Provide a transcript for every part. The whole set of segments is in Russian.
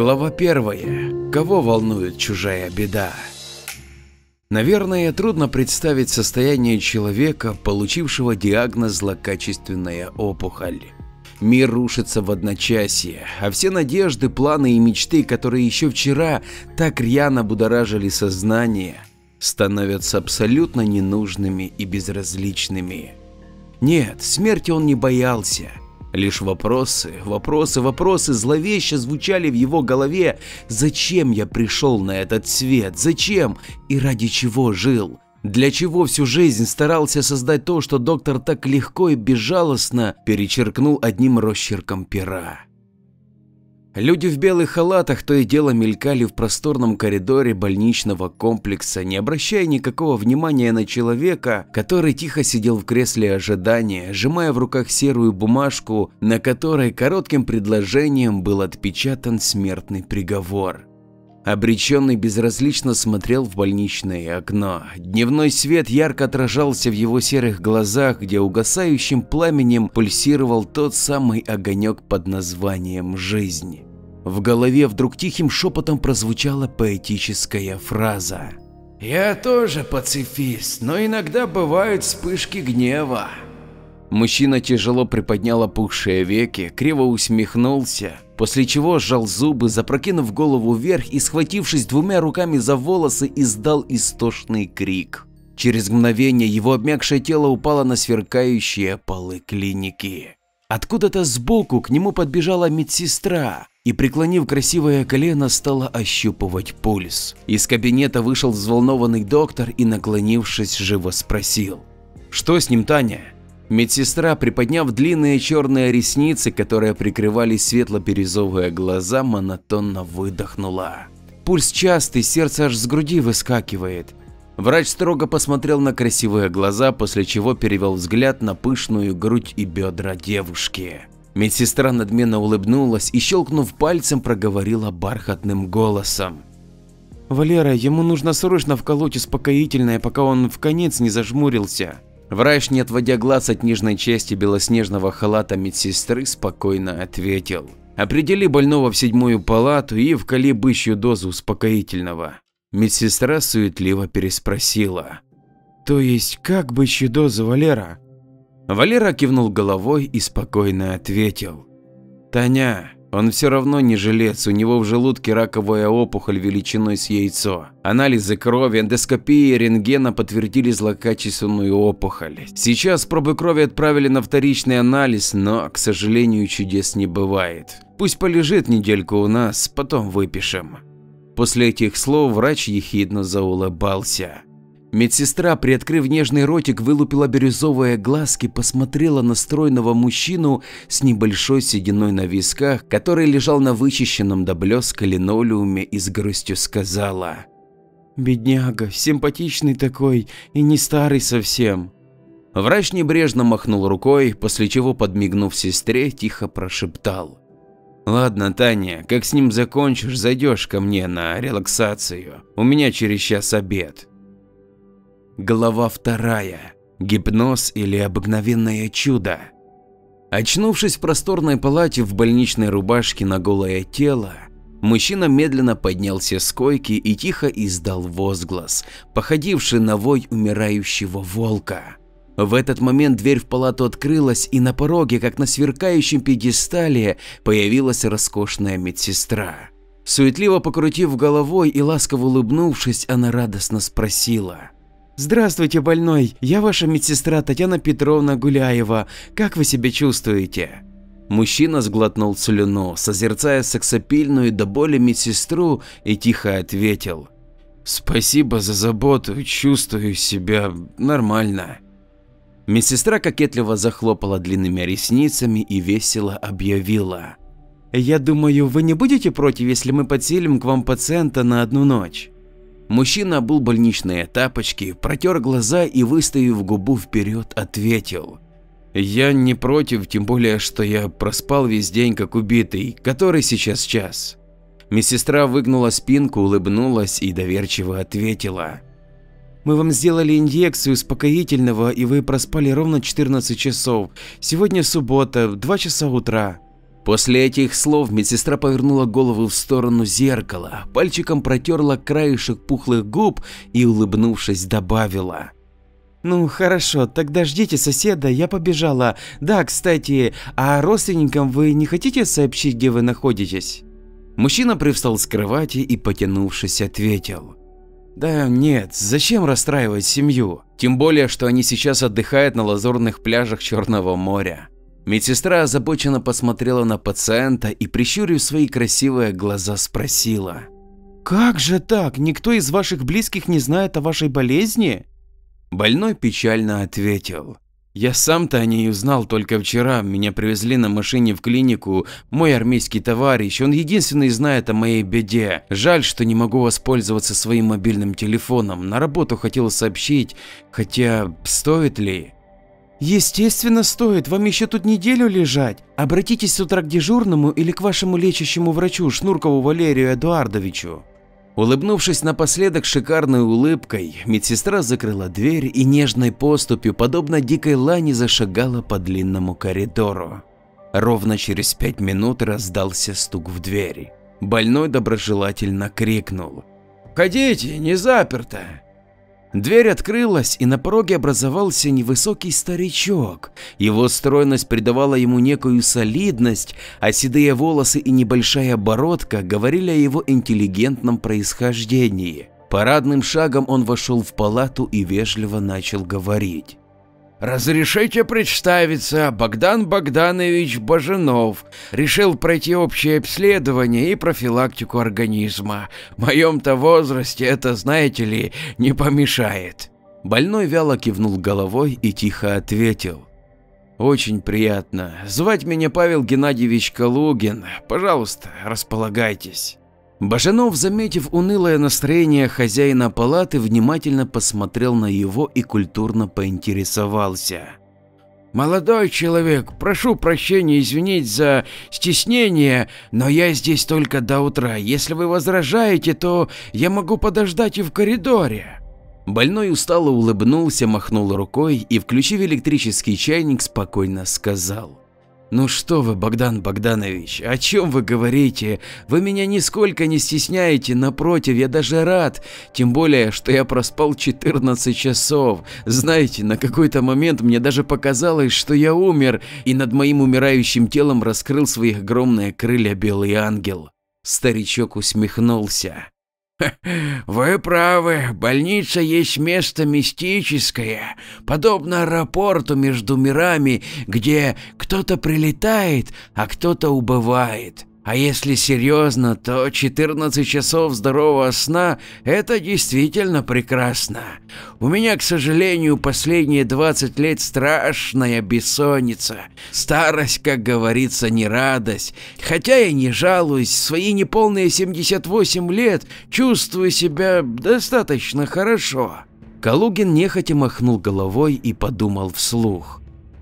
Глава первая. Кого волнует чужая беда? Наверное, трудно представить состояние человека, получившего диагноз злокачественная опухоль. Мир рушится в одночасье, а все надежды, планы и мечты, которые еще вчера так рьяно будоражили сознание, становятся абсолютно ненужными и безразличными. Нет, смерти он не боялся. Лишь вопросы, вопросы, вопросы зловеще звучали в его голове. Зачем я пришел на этот свет? Зачем и ради чего жил? Для чего всю жизнь старался создать то, что доктор так легко и безжалостно перечеркнул одним росчерком пера? Люди в белых халатах то и дело мелькали в просторном коридоре больничного комплекса, не обращая никакого внимания на человека, который тихо сидел в кресле ожидания, сжимая в руках серую бумажку, на которой коротким предложением был отпечатан смертный приговор. Обреченный безразлично смотрел в больничное окно. Дневной свет ярко отражался в его серых глазах, где угасающим пламенем пульсировал тот самый огонек под названием «Жизнь». В голове вдруг тихим шепотом прозвучала поэтическая фраза. «Я тоже пацифист, но иногда бывают вспышки гнева». Мужчина тяжело приподнял опухшие веки, криво усмехнулся, после чего сжал зубы, запрокинув голову вверх и, схватившись двумя руками за волосы, издал истошный крик. Через мгновение его обмякшее тело упало на сверкающие полы клиники. Откуда-то сбоку к нему подбежала медсестра и, преклонив красивое колено, стала ощупывать пульс. Из кабинета вышел взволнованный доктор и, наклонившись, живо спросил. «Что с ним, Таня?» Медсестра, приподняв длинные черные ресницы, которые прикрывали светло-бирюзовые глаза, монотонно выдохнула. Пульс частый, сердце аж с груди выскакивает. Врач строго посмотрел на красивые глаза, после чего перевел взгляд на пышную грудь и бедра девушки. Медсестра надменно улыбнулась и, щелкнув пальцем, проговорила бархатным голосом. «Валера, ему нужно срочно вколоть успокоительное, пока он в конец не зажмурился. Врач, не отводя глаз от нижней части белоснежного халата медсестры, спокойно ответил. Определи больного в седьмую палату и вкали бычью дозу успокоительного. Медсестра суетливо переспросила. То есть как бычью дозу, Валера? Валера кивнул головой и спокойно ответил. Таня, он все равно не жилец, у него в желудке раковая опухоль величиной с яйцо. Анализы крови, эндоскопия и рентгена подтвердили злокачественную опухоль. Сейчас пробы крови отправили на вторичный анализ, но, к сожалению, чудес не бывает. Пусть полежит недельку у нас, потом выпишем. После этих слов врач ехидно заулыбался. Медсестра, приоткрыв нежный ротик, вылупила бирюзовые глазки, посмотрела на стройного мужчину с небольшой сединой на висках, который лежал на вычищенном до блеска линолеуме и с грустью сказала. «Бедняга, симпатичный такой и не старый совсем». Врач небрежно махнул рукой, после чего, подмигнув сестре, тихо прошептал. «Ладно, Таня, как с ним закончишь, зайдешь ко мне на релаксацию. У меня через час обед». Глава вторая. Гипноз или обыкновенное чудо. Очнувшись в просторной палате в больничной рубашке на голое тело, мужчина медленно поднялся с койки и тихо издал возглас, походивший на вой умирающего волка. В этот момент дверь в палату открылась, и на пороге, как на сверкающем пьедестале, появилась роскошная медсестра. Суетливо покрутив головой и ласково улыбнувшись, она радостно спросила. Здравствуйте, больной. Я ваша медсестра Татьяна Петровна Гуляева. Как вы себя чувствуете? Мужчина сглотнул слюну, созерцая сексапильную до боли медсестру и тихо ответил. Спасибо за заботу, чувствую себя нормально. Медсестра кокетливо захлопала длинными ресницами и весело объявила. Я думаю, вы не будете против, если мы подселим к вам пациента на одну ночь? Мужчина обул больничные тапочки, протер глаза и, выставив губу вперед, ответил. Я не против, тем более, что я проспал весь день как убитый, который сейчас час. Медсестра выгнула спинку, улыбнулась и доверчиво ответила. Мы вам сделали инъекцию успокоительного и вы проспали ровно 14 часов. Сегодня суббота, 2 часа утра. После этих слов медсестра повернула голову в сторону зеркала, пальчиком протерла краешек пухлых губ и, улыбнувшись, добавила. Ну хорошо, тогда ждите соседа, я побежала. Да, кстати, а родственникам вы не хотите сообщить, где вы находитесь? Мужчина привстал с кровати и, потянувшись, ответил. Да нет, зачем расстраивать семью? Тем более, что они сейчас отдыхают на лазурных пляжах Черного моря. Медсестра озабоченно посмотрела на пациента и, прищурив свои красивые глаза, спросила. «Как же так? Никто из ваших близких не знает о вашей болезни?» Больной печально ответил. Я сам-то о ней узнал только вчера, меня привезли на машине в клинику, мой армейский товарищ, он единственный знает о моей беде. Жаль, что не могу воспользоваться своим мобильным телефоном, на работу хотел сообщить, хотя стоит ли? Естественно стоит, вам еще тут неделю лежать. Обратитесь с утра к дежурному или к вашему лечащему врачу Шнуркову Валерию Эдуардовичу. Улыбнувшись напоследок шикарной улыбкой, медсестра закрыла дверь и нежной поступью, подобно дикой лани, зашагала по длинному коридору. Ровно через пять минут раздался стук в двери. Больной доброжелательно крикнул. «Входите, не заперто!» Дверь открылась, и на пороге образовался невысокий старичок. Его стройность придавала ему некую солидность, а седые волосы и небольшая бородка говорили о его интеллигентном происхождении. Парадным шагом он вошел в палату и вежливо начал говорить. Разрешите представиться, Богдан Богданович Баженов. Решил пройти общее обследование и профилактику организма. В моем-то возрасте это, знаете ли, не помешает. Больной вяло кивнул головой и тихо ответил. Очень приятно. Звать меня Павел Геннадьевич Калугин. Пожалуйста, располагайтесь. Баженов, заметив унылое настроение хозяина палаты, внимательно посмотрел на его и культурно поинтересовался. «Молодой человек, прошу прощения извинить за стеснение, но я здесь только до утра. Если вы возражаете, то я могу подождать и в коридоре». Больной устало улыбнулся, махнул рукой и, включив электрический чайник, спокойно сказал. Ну что вы, Богдан Богданович, о чем вы говорите? Вы меня нисколько не стесняете, напротив, я даже рад, тем более, что я проспал 14 часов. Знаете, на какой-то момент мне даже показалось, что я умер, и над моим умирающим телом раскрыл свои огромные крылья белый ангел. Старичок усмехнулся. Вы правы, больница есть место мистическое, подобно аэропорту между мирами, где кто-то прилетает, а кто-то убывает. А если серьезно, то 14 часов здорового сна – это действительно прекрасно. У меня, к сожалению, последние 20 лет страшная бессонница. Старость, как говорится, не радость. Хотя я не жалуюсь, свои неполные 78 лет чувствую себя достаточно хорошо. Калугин нехотя махнул головой и подумал вслух.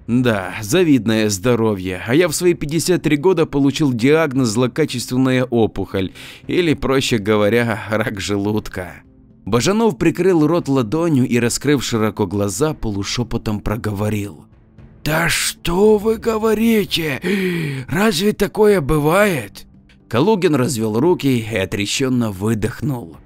Да, завидное здоровье, а я в свои 53 года получил диагноз злокачественная опухоль, или, проще говоря, рак желудка. Бажанов прикрыл рот ладонью и, раскрыв широко глаза, полушепотом проговорил. «Да что вы говорите? Разве такое бывает?» Калугин развел руки и отрещенно выдохнул.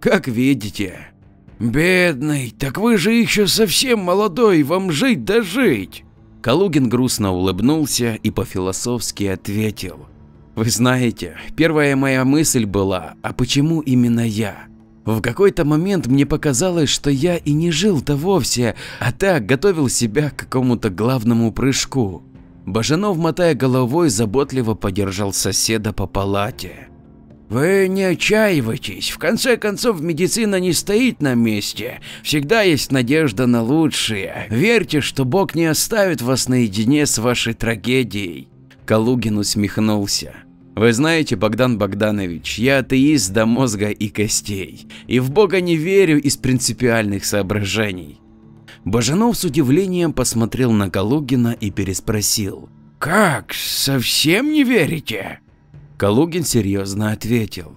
«Как видите». «Бедный, так вы же еще совсем молодой, вам жить да жить!» Калугин грустно улыбнулся и по-философски ответил. Вы знаете, первая моя мысль была, а почему именно я? В какой-то момент мне показалось, что я и не жил-то вовсе, а так готовил себя к какому-то главному прыжку. Бажанов, мотая головой, заботливо поддержал соседа по палате. Вы не отчаивайтесь, в конце концов медицина не стоит на месте, всегда есть надежда на лучшее. Верьте, что Бог не оставит вас наедине с вашей трагедией. Калугин усмехнулся. Вы знаете, Богдан Богданович, я атеист до мозга и костей, и в Бога не верю из принципиальных соображений. Бажанов с удивлением посмотрел на Калугина и переспросил. Как, совсем не верите? Калугин серьезно ответил.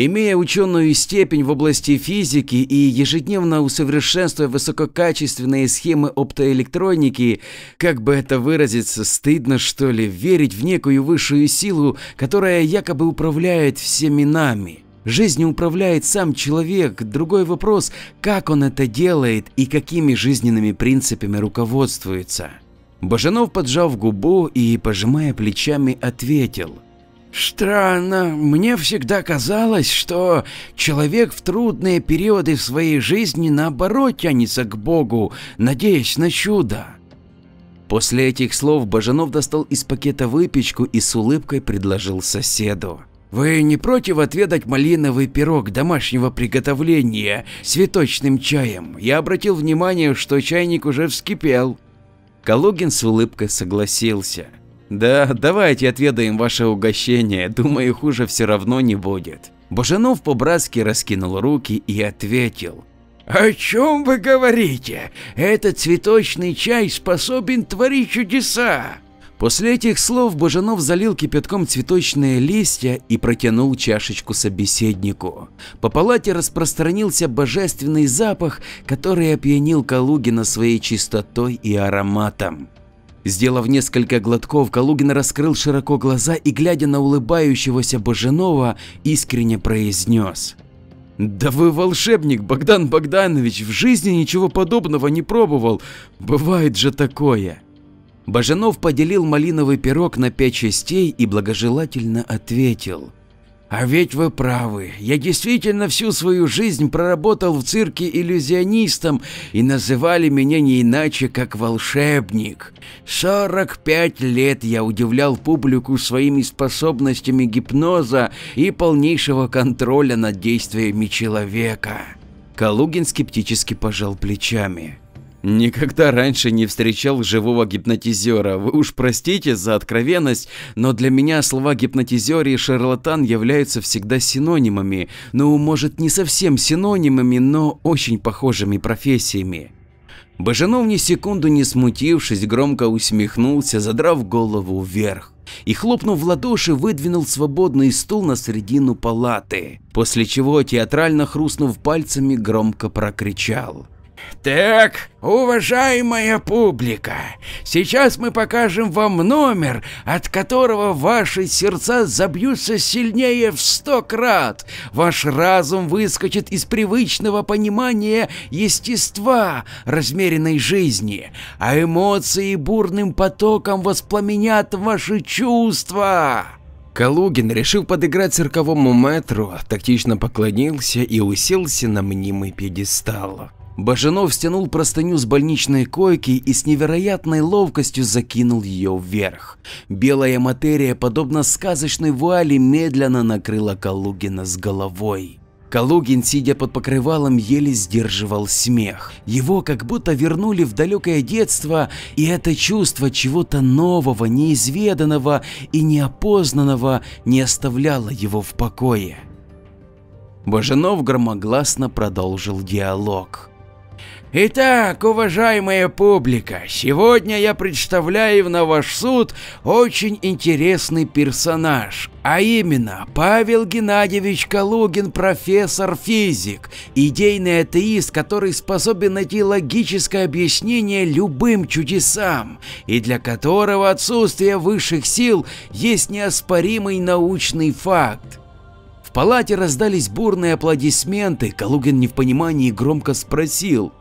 Имея ученую степень в области физики и ежедневно усовершенствуя высококачественные схемы оптоэлектроники, как бы это выразиться, стыдно что ли, верить в некую высшую силу, которая якобы управляет всеми нами. Жизнью управляет сам человек, другой вопрос, как он это делает и какими жизненными принципами руководствуется. Бажанов, поджав губу и пожимая плечами, ответил – Странно, мне всегда казалось, что человек в трудные периоды в своей жизни наоборот тянется к Богу, надеясь на чудо. После этих слов Бажанов достал из пакета выпечку и с улыбкой предложил соседу. «Вы не против отведать малиновый пирог домашнего приготовления цветочным чаем? Я обратил внимание, что чайник уже вскипел». Калугин с улыбкой согласился. Да, давайте отведаем ваше угощение, думаю, хуже все равно не будет. Божанов по-братски раскинул руки и ответил. О чем вы говорите? Этот цветочный чай способен творить чудеса. После этих слов Божанов залил кипятком цветочные листья и протянул чашечку собеседнику. По палате распространился божественный запах, который опьянил Калугина своей чистотой и ароматом. Сделав несколько глотков, Калугин раскрыл широко глаза и, глядя на улыбающегося Боженова, искренне произнес. «Да вы волшебник, Богдан Богданович, в жизни ничего подобного не пробовал, бывает же такое!» Баженов поделил малиновый пирог на пять частей и благожелательно ответил. А ведь вы правы, я действительно всю свою жизнь проработал в цирке иллюзионистом и называли меня не иначе, как волшебник. 45 лет я удивлял публику своими способностями гипноза и полнейшего контроля над действиями человека. Калугин скептически пожал плечами. Никогда раньше не встречал живого гипнотизера. Вы уж простите за откровенность, но для меня слова гипнотизер и шарлатан являются всегда синонимами. Ну, может, не совсем синонимами, но очень похожими профессиями. Бажанов ни секунду не смутившись, громко усмехнулся, задрав голову вверх и, хлопнув в ладоши, выдвинул свободный стул на середину палаты, после чего, театрально хрустнув пальцами, громко прокричал. Так, уважаемая публика, сейчас мы покажем вам номер, от которого ваши сердца забьются сильнее в сто крат. Ваш разум выскочит из привычного понимания естества размеренной жизни, а эмоции бурным потоком воспламенят ваши чувства. Калугин, решив подыграть цирковому мэтру, тактично поклонился и уселся на мнимый пьедестал. Бажанов стянул простыню с больничной койки и с невероятной ловкостью закинул ее вверх. Белая материя, подобно сказочной вуали, медленно накрыла Калугина с головой. Калугин, сидя под покрывалом, еле сдерживал смех. Его как будто вернули в далекое детство, и это чувство чего-то нового, неизведанного и неопознанного не оставляло его в покое. Бажанов громогласно продолжил диалог. Итак, уважаемая публика, сегодня я представляю на ваш суд очень интересный персонаж, а именно Павел Геннадьевич Калугин, профессор-физик, идейный атеист, который способен найти логическое объяснение любым чудесам, и для которого отсутствие высших сил есть неоспоримый научный факт. В палате раздались бурные аплодисменты, Калугин не в понимании громко спросил –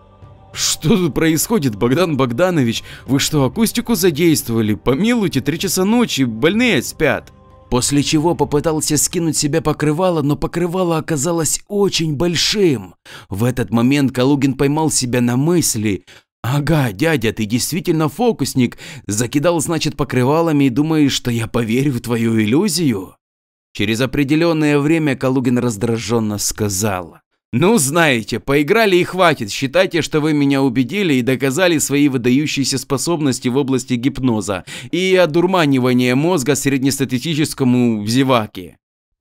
что тут происходит, Богдан Богданович? Вы что, акустику задействовали? Помилуйте, три часа ночи, больные спят. После чего попытался скинуть себе покрывало, но покрывало оказалось очень большим. В этот момент Калугин поймал себя на мысли. «Ага, дядя, ты действительно фокусник. Закидал, значит, покрывалами и думаешь, что я поверю в твою иллюзию?» Через определенное время Калугин раздраженно сказал. Ну, знаете, поиграли и хватит. Считайте, что вы меня убедили и доказали свои выдающиеся способности в области гипноза и одурманивания мозга среднестатистическому зеваке.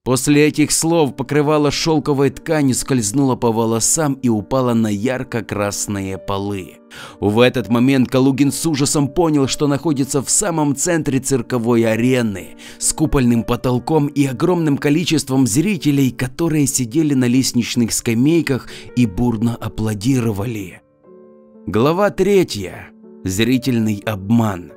После этих слов покрывало шелковой тканью скользнуло по волосам и упало на ярко-красные полы. В этот момент Калугин с ужасом понял, что находится в самом центре цирковой арены с купольным потолком и огромным количеством зрителей, которые сидели на лестничных скамейках и бурно аплодировали. Глава третья. Зрительный обман.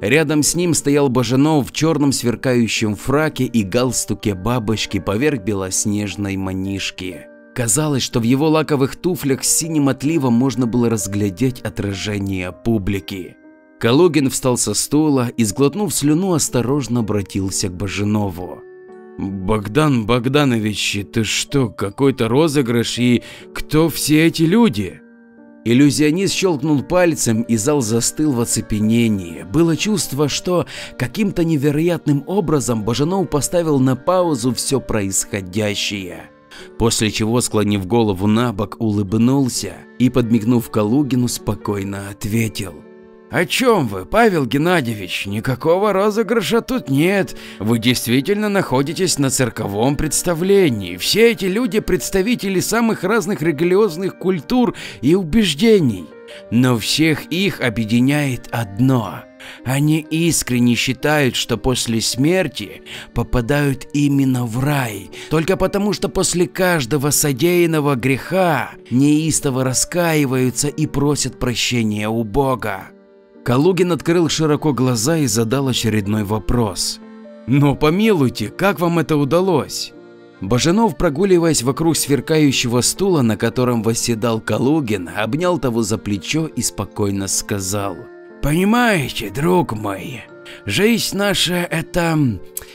Рядом с ним стоял Баженов в черном сверкающем фраке и галстуке бабочки поверх белоснежной манишки. Казалось, что в его лаковых туфлях с синим отливом можно было разглядеть отражение публики. Калугин встал со стула и, сглотнув слюну, осторожно обратился к Баженову. «Богдан Богданович, это что, какой-то розыгрыш и кто все эти люди?» Иллюзионист щелкнул пальцем, и зал застыл в оцепенении. Было чувство, что каким-то невероятным образом Бажанов поставил на паузу все происходящее. После чего, склонив голову на бок, улыбнулся и, подмигнув Калугину, спокойно ответил. «О чем вы, Павел Геннадьевич? Никакого розыгрыша тут нет. Вы действительно находитесь на цирковом представлении. Все эти люди – представители самых разных религиозных культур и убеждений. Но всех их объединяет одно. Они искренне считают, что после смерти попадают именно в рай, только потому что после каждого содеянного греха неистово раскаиваются и просят прощения у Бога. Калугин открыл широко глаза и задал очередной вопрос. «Но помилуйте, как вам это удалось?» Баженов, прогуливаясь вокруг сверкающего стула, на котором восседал Калугин, обнял того за плечо и спокойно сказал. «Понимаете, друг мой, жизнь наша – это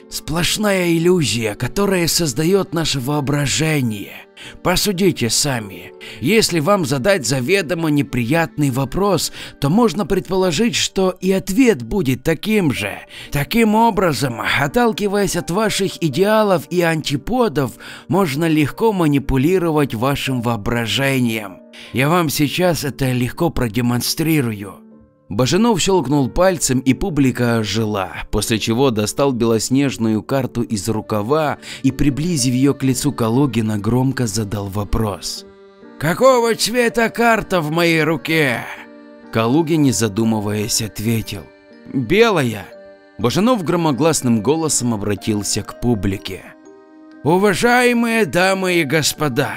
сплошная иллюзия, которая создает наше воображение. Посудите сами. Если вам задать заведомо неприятный вопрос, то можно предположить, что и ответ будет таким же. Таким образом, отталкиваясь от ваших идеалов и антиподов, можно легко манипулировать вашим воображением. Я вам сейчас это легко продемонстрирую. Баженов щелкнул пальцем, и публика ожила, после чего достал белоснежную карту из рукава и, приблизив ее к лицу Калугина, громко задал вопрос. «Какого цвета карта в моей руке?» Калугин, не задумываясь, ответил. «Белая». Баженов громогласным голосом обратился к публике. Уважаемые дамы и господа,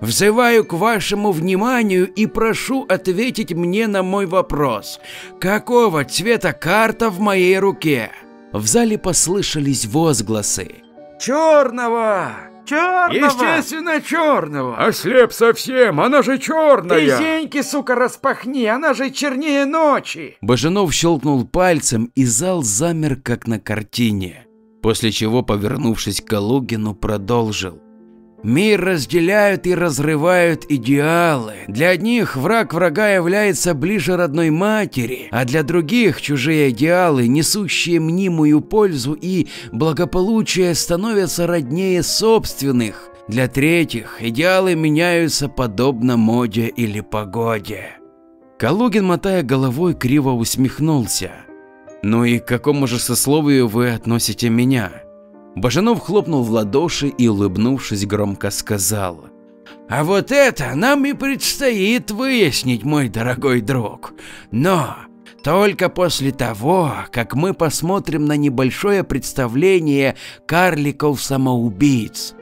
взываю к вашему вниманию и прошу ответить мне на мой вопрос. Какого цвета карта в моей руке? В зале послышались возгласы. Черного! Черного! Естественно, черного! Ослеп совсем, она же черная! Ты зеньки, сука, распахни, она же чернее ночи! Баженов щелкнул пальцем, и зал замер, как на картине после чего, повернувшись к Калугину, продолжил. Мир разделяют и разрывают идеалы. Для одних враг врага является ближе родной матери, а для других чужие идеалы, несущие мнимую пользу и благополучие, становятся роднее собственных. Для третьих идеалы меняются подобно моде или погоде. Калугин, мотая головой, криво усмехнулся. Ну и к какому же сословию вы относите меня? Бажанов хлопнул в ладоши и, улыбнувшись, громко сказал. А вот это нам и предстоит выяснить, мой дорогой друг. Но только после того, как мы посмотрим на небольшое представление карликов-самоубийц.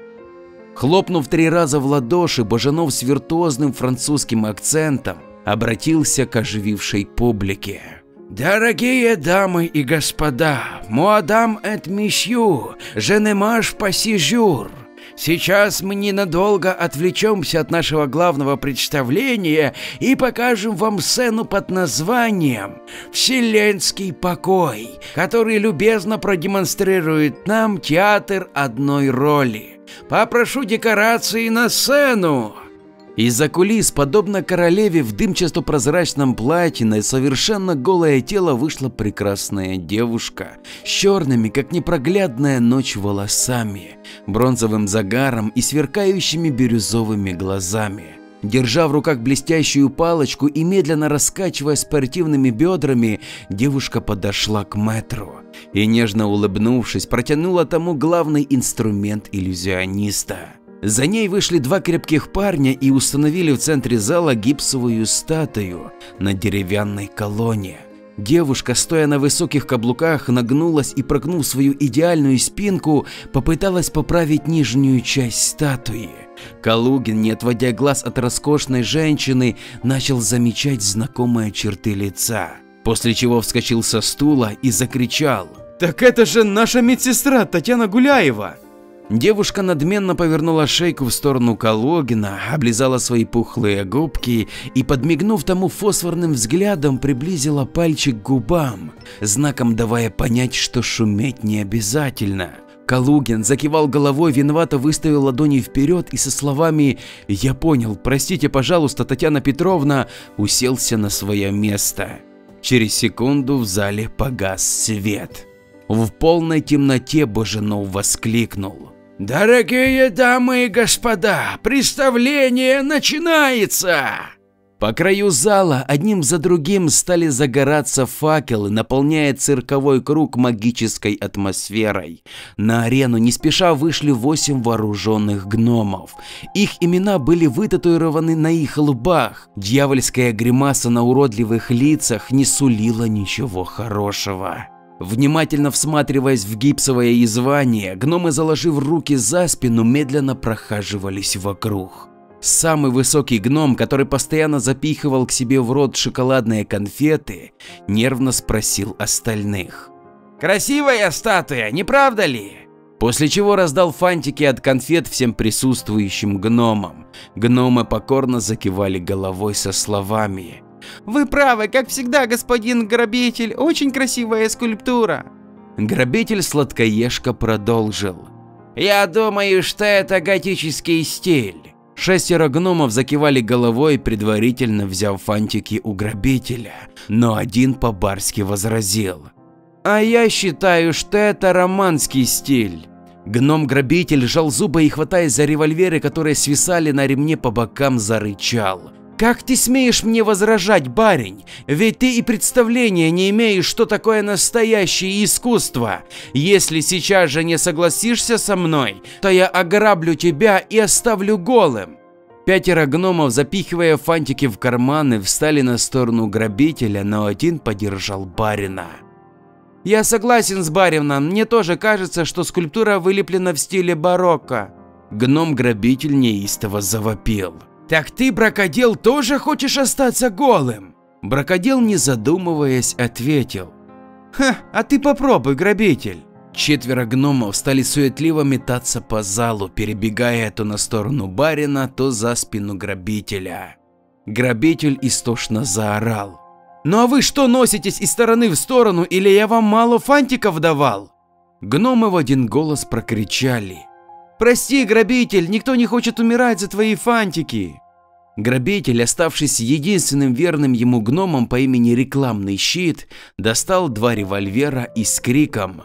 Хлопнув три раза в ладоши, Бажанов с виртуозным французским акцентом обратился к оживившей публике. Дорогие дамы и господа, муадам je ne mange pas Сейчас мы ненадолго отвлечемся от нашего главного представления и покажем вам сцену под названием «Вселенский покой», который любезно продемонстрирует нам театр одной роли. Попрошу декорации на сцену. Из-за кулис, подобно королеве в дымчато-прозрачном платье, на совершенно голое тело вышла прекрасная девушка с черными, как непроглядная ночь, волосами, бронзовым загаром и сверкающими бирюзовыми глазами. Держа в руках блестящую палочку и медленно раскачивая спортивными бедрами, девушка подошла к мэтру и, нежно улыбнувшись, протянула тому главный инструмент иллюзиониста. За ней вышли два крепких парня и установили в центре зала гипсовую статую на деревянной колонне. Девушка, стоя на высоких каблуках, нагнулась и, прогнув свою идеальную спинку, попыталась поправить нижнюю часть статуи. Калугин, не отводя глаз от роскошной женщины, начал замечать знакомые черты лица, после чего вскочил со стула и закричал. «Так это же наша медсестра Татьяна Гуляева!» Девушка надменно повернула шейку в сторону Калугина, облизала свои пухлые губки и, подмигнув тому фосфорным взглядом, приблизила пальчик к губам, знаком давая понять, что шуметь не обязательно. Калугин закивал головой, виновато выставил ладони вперед и со словами «Я понял, простите, пожалуйста, Татьяна Петровна» уселся на свое место. Через секунду в зале погас свет. В полной темноте Боженов воскликнул. Дорогие дамы и господа, представление начинается! По краю зала одним за другим стали загораться факелы, наполняя цирковой круг магической атмосферой. На арену не спеша вышли восемь вооруженных гномов. Их имена были вытатуированы на их лбах. Дьявольская гримаса на уродливых лицах не сулила ничего хорошего. Внимательно всматриваясь в гипсовое извание, гномы, заложив руки за спину, медленно прохаживались вокруг. Самый высокий гном, который постоянно запихивал к себе в рот шоколадные конфеты, нервно спросил остальных. «Красивая статуя, не правда ли?» После чего раздал фантики от конфет всем присутствующим гномам. Гномы покорно закивали головой со словами вы правы, как всегда, господин грабитель, очень красивая скульптура. Грабитель сладкоежка продолжил. Я думаю, что это готический стиль. Шестеро гномов закивали головой, предварительно взяв фантики у грабителя, но один по-барски возразил. А я считаю, что это романский стиль. Гном-грабитель сжал зубы и, хватаясь за револьверы, которые свисали на ремне по бокам, зарычал. Как ты смеешь мне возражать, барин? Ведь ты и представления не имеешь, что такое настоящее искусство. Если сейчас же не согласишься со мной, то я ограблю тебя и оставлю голым. Пятеро гномов, запихивая фантики в карманы, встали на сторону грабителя, но один поддержал барина. Я согласен с барином, мне тоже кажется, что скульптура вылеплена в стиле барокко. Гном-грабитель неистово завопил. Так ты, бракодел, тоже хочешь остаться голым? Бракодел, не задумываясь, ответил. Ха, а ты попробуй, грабитель. Четверо гномов стали суетливо метаться по залу, перебегая то на сторону барина, то за спину грабителя. Грабитель истошно заорал. «Ну а вы что носитесь из стороны в сторону, или я вам мало фантиков давал?» Гномы в один голос прокричали. Прости, грабитель, никто не хочет умирать за твои фантики. Грабитель, оставшись единственным верным ему гномом по имени Рекламный Щит, достал два револьвера и с криком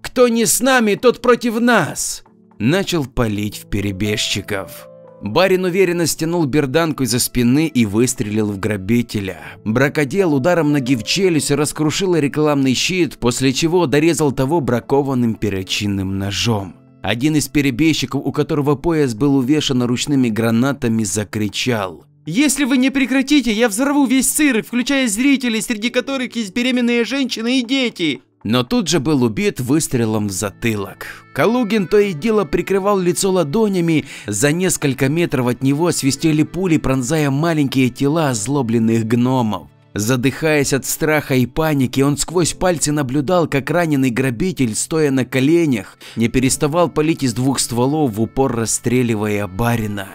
«Кто не с нами, тот против нас!» начал палить в перебежчиков. Барин уверенно стянул берданку из-за спины и выстрелил в грабителя. Бракодел ударом ноги в челюсть раскрушил рекламный щит, после чего дорезал того бракованным перочинным ножом. Один из перебежчиков, у которого пояс был увешан ручными гранатами, закричал. «Если вы не прекратите, я взорву весь цирк, включая зрителей, среди которых есть беременные женщины и дети!» Но тут же был убит выстрелом в затылок. Калугин то и дело прикрывал лицо ладонями, за несколько метров от него свистели пули, пронзая маленькие тела озлобленных гномов. Задыхаясь от страха и паники, он сквозь пальцы наблюдал, как раненый грабитель, стоя на коленях, не переставал палить из двух стволов, в упор расстреливая барина.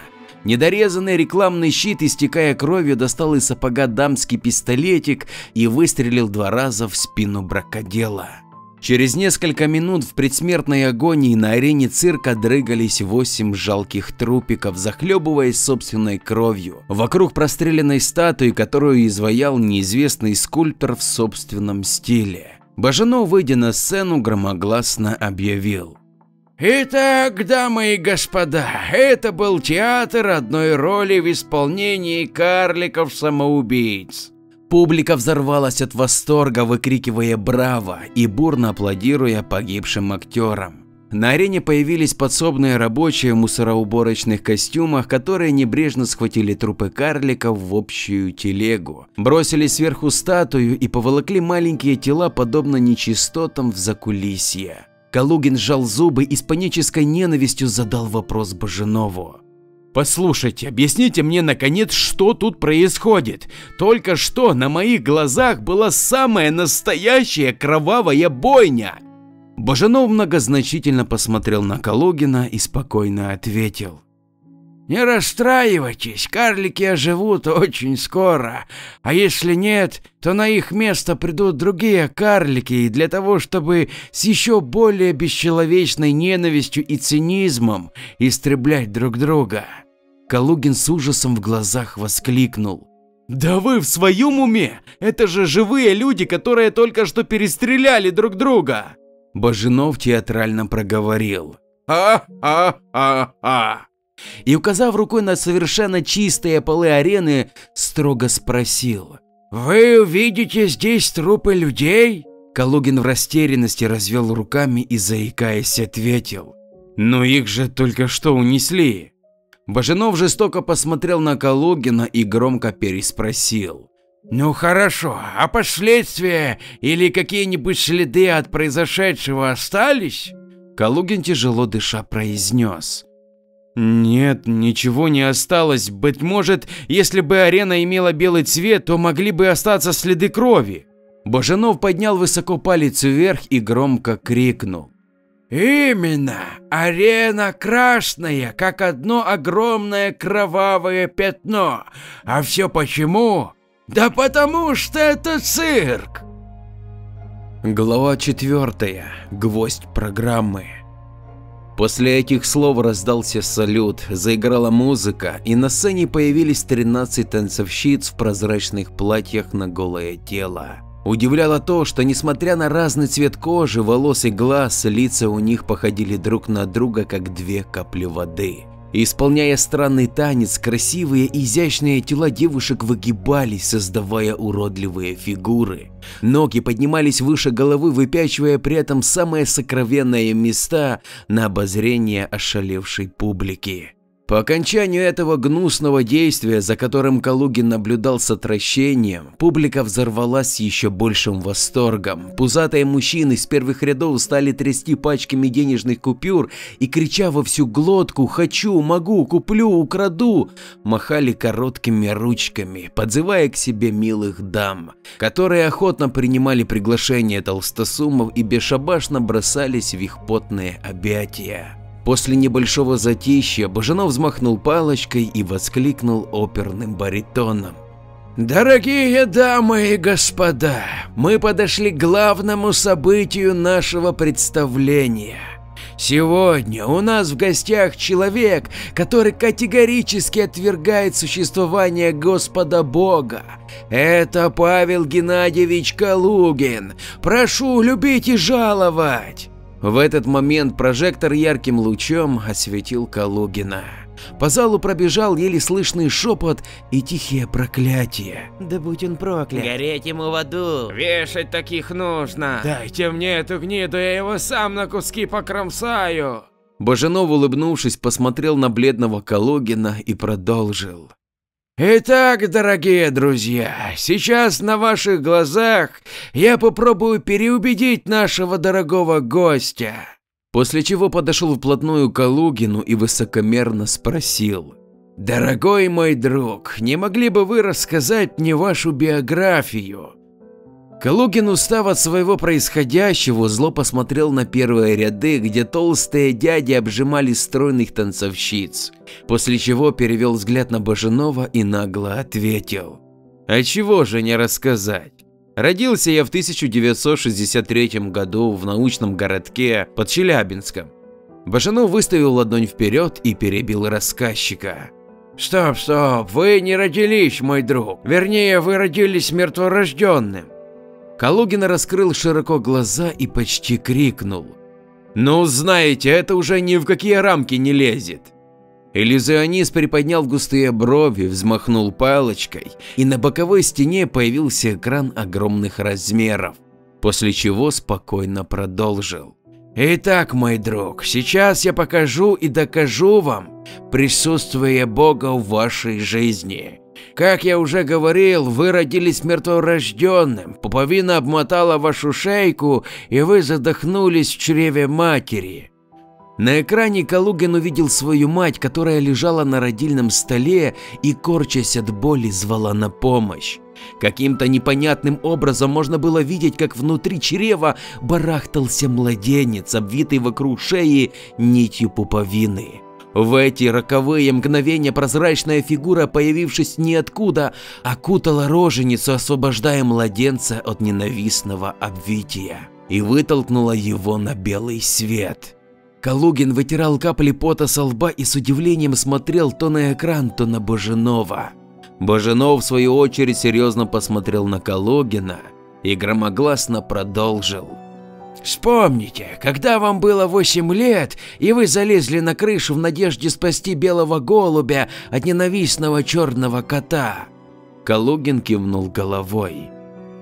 Недорезанный рекламный щит, истекая кровью, достал из сапога дамский пистолетик и выстрелил два раза в спину бракодела. Через несколько минут в предсмертной агонии на арене цирка дрыгались восемь жалких трупиков, захлебываясь собственной кровью, вокруг простреленной статуи, которую изваял неизвестный скульптор в собственном стиле. Бажано, выйдя на сцену, громогласно объявил. Итак, дамы и господа, это был театр одной роли в исполнении карликов-самоубийц. Публика взорвалась от восторга, выкрикивая «Браво!» и бурно аплодируя погибшим актерам. На арене появились подсобные рабочие в мусороуборочных костюмах, которые небрежно схватили трупы карликов в общую телегу, бросили сверху статую и поволокли маленькие тела, подобно нечистотам в закулисье. Калугин сжал зубы и с панической ненавистью задал вопрос Баженову. Послушайте, объясните мне наконец, что тут происходит. Только что на моих глазах была самая настоящая кровавая бойня. Баженов многозначительно посмотрел на Калугина и спокойно ответил. Не расстраивайтесь, карлики оживут очень скоро, а если нет, то на их место придут другие карлики для того, чтобы с еще более бесчеловечной ненавистью и цинизмом истреблять друг друга. Калугин с ужасом в глазах воскликнул. Да вы в своем уме? Это же живые люди, которые только что перестреляли друг друга. Баженов театрально проговорил. А-а-а-а. И, указав рукой на совершенно чистые полы арены, строго спросил. Вы увидите здесь трупы людей? Калугин в растерянности развел руками и заикаясь ответил. Но их же только что унесли. Баженов жестоко посмотрел на Калугина и громко переспросил. Ну хорошо, а последствия или какие-нибудь следы от произошедшего остались? Калугин тяжело дыша произнес. Нет, ничего не осталось. Быть может, если бы арена имела белый цвет, то могли бы остаться следы крови. Баженов поднял высоко палец вверх и громко крикнул. Именно, арена красная, как одно огромное кровавое пятно. А все почему? Да потому что это цирк. Глава четвертая. Гвоздь программы. После этих слов раздался салют, заиграла музыка, и на сцене появились 13 танцовщиц в прозрачных платьях на голое тело. Удивляло то, что несмотря на разный цвет кожи, волос и глаз, лица у них походили друг на друга, как две капли воды. Исполняя странный танец, красивые изящные тела девушек выгибались, создавая уродливые фигуры. Ноги поднимались выше головы, выпячивая при этом самые сокровенные места на обозрение ошалевшей публики. По окончанию этого гнусного действия, за которым Калугин наблюдал с отвращением, публика взорвалась еще большим восторгом. Пузатые мужчины с первых рядов стали трясти пачками денежных купюр и, крича во всю глотку «хочу, могу, куплю, украду», махали короткими ручками, подзывая к себе милых дам, которые охотно принимали приглашение толстосумов и бесшабашно бросались в их потные объятия. После небольшого затишья Баженов взмахнул палочкой и воскликнул оперным баритоном. Дорогие дамы и господа, мы подошли к главному событию нашего представления. Сегодня у нас в гостях человек, который категорически отвергает существование Господа Бога. Это Павел Геннадьевич Калугин. Прошу любить и жаловать. В этот момент прожектор ярким лучом осветил Калугина. По залу пробежал еле слышный шепот и тихие проклятия. Да будь он проклят. Гореть ему в аду. Вешать таких нужно. Дайте мне эту гниду, я его сам на куски покромсаю. Баженов, улыбнувшись, посмотрел на бледного Калугина и продолжил. Итак, дорогие друзья, сейчас на ваших глазах я попробую переубедить нашего дорогого гостя. После чего подошел вплотную к Калугину и высокомерно спросил. Дорогой мой друг, не могли бы вы рассказать мне вашу биографию? Калугин, устав от своего происходящего, зло посмотрел на первые ряды, где толстые дяди обжимали стройных танцовщиц, после чего перевел взгляд на Баженова и нагло ответил. А чего же не рассказать? Родился я в 1963 году в научном городке под Челябинском. Баженов выставил ладонь вперед и перебил рассказчика. Стоп, стоп, вы не родились, мой друг. Вернее, вы родились мертворожденным. Калугин раскрыл широко глаза и почти крикнул. «Ну, знаете, это уже ни в какие рамки не лезет!» Иллюзионист приподнял густые брови, взмахнул палочкой, и на боковой стене появился экран огромных размеров, после чего спокойно продолжил. Итак, мой друг, сейчас я покажу и докажу вам присутствие Бога в вашей жизни. Как я уже говорил, вы родились мертворожденным, пуповина обмотала вашу шейку и вы задохнулись в чреве матери. На экране Калугин увидел свою мать, которая лежала на родильном столе и, корчась от боли, звала на помощь. Каким-то непонятным образом можно было видеть, как внутри чрева барахтался младенец, обвитый вокруг шеи нитью пуповины. В эти роковые мгновения прозрачная фигура, появившись ниоткуда, окутала роженицу, освобождая младенца от ненавистного обвития и вытолкнула его на белый свет. Калугин вытирал капли пота со лба и с удивлением смотрел то на экран, то на Боженова. Боженов в свою очередь серьезно посмотрел на Калугина и громогласно продолжил. Вспомните, когда вам было 8 лет, и вы залезли на крышу в надежде спасти белого голубя от ненавистного черного кота. Калугин кивнул головой.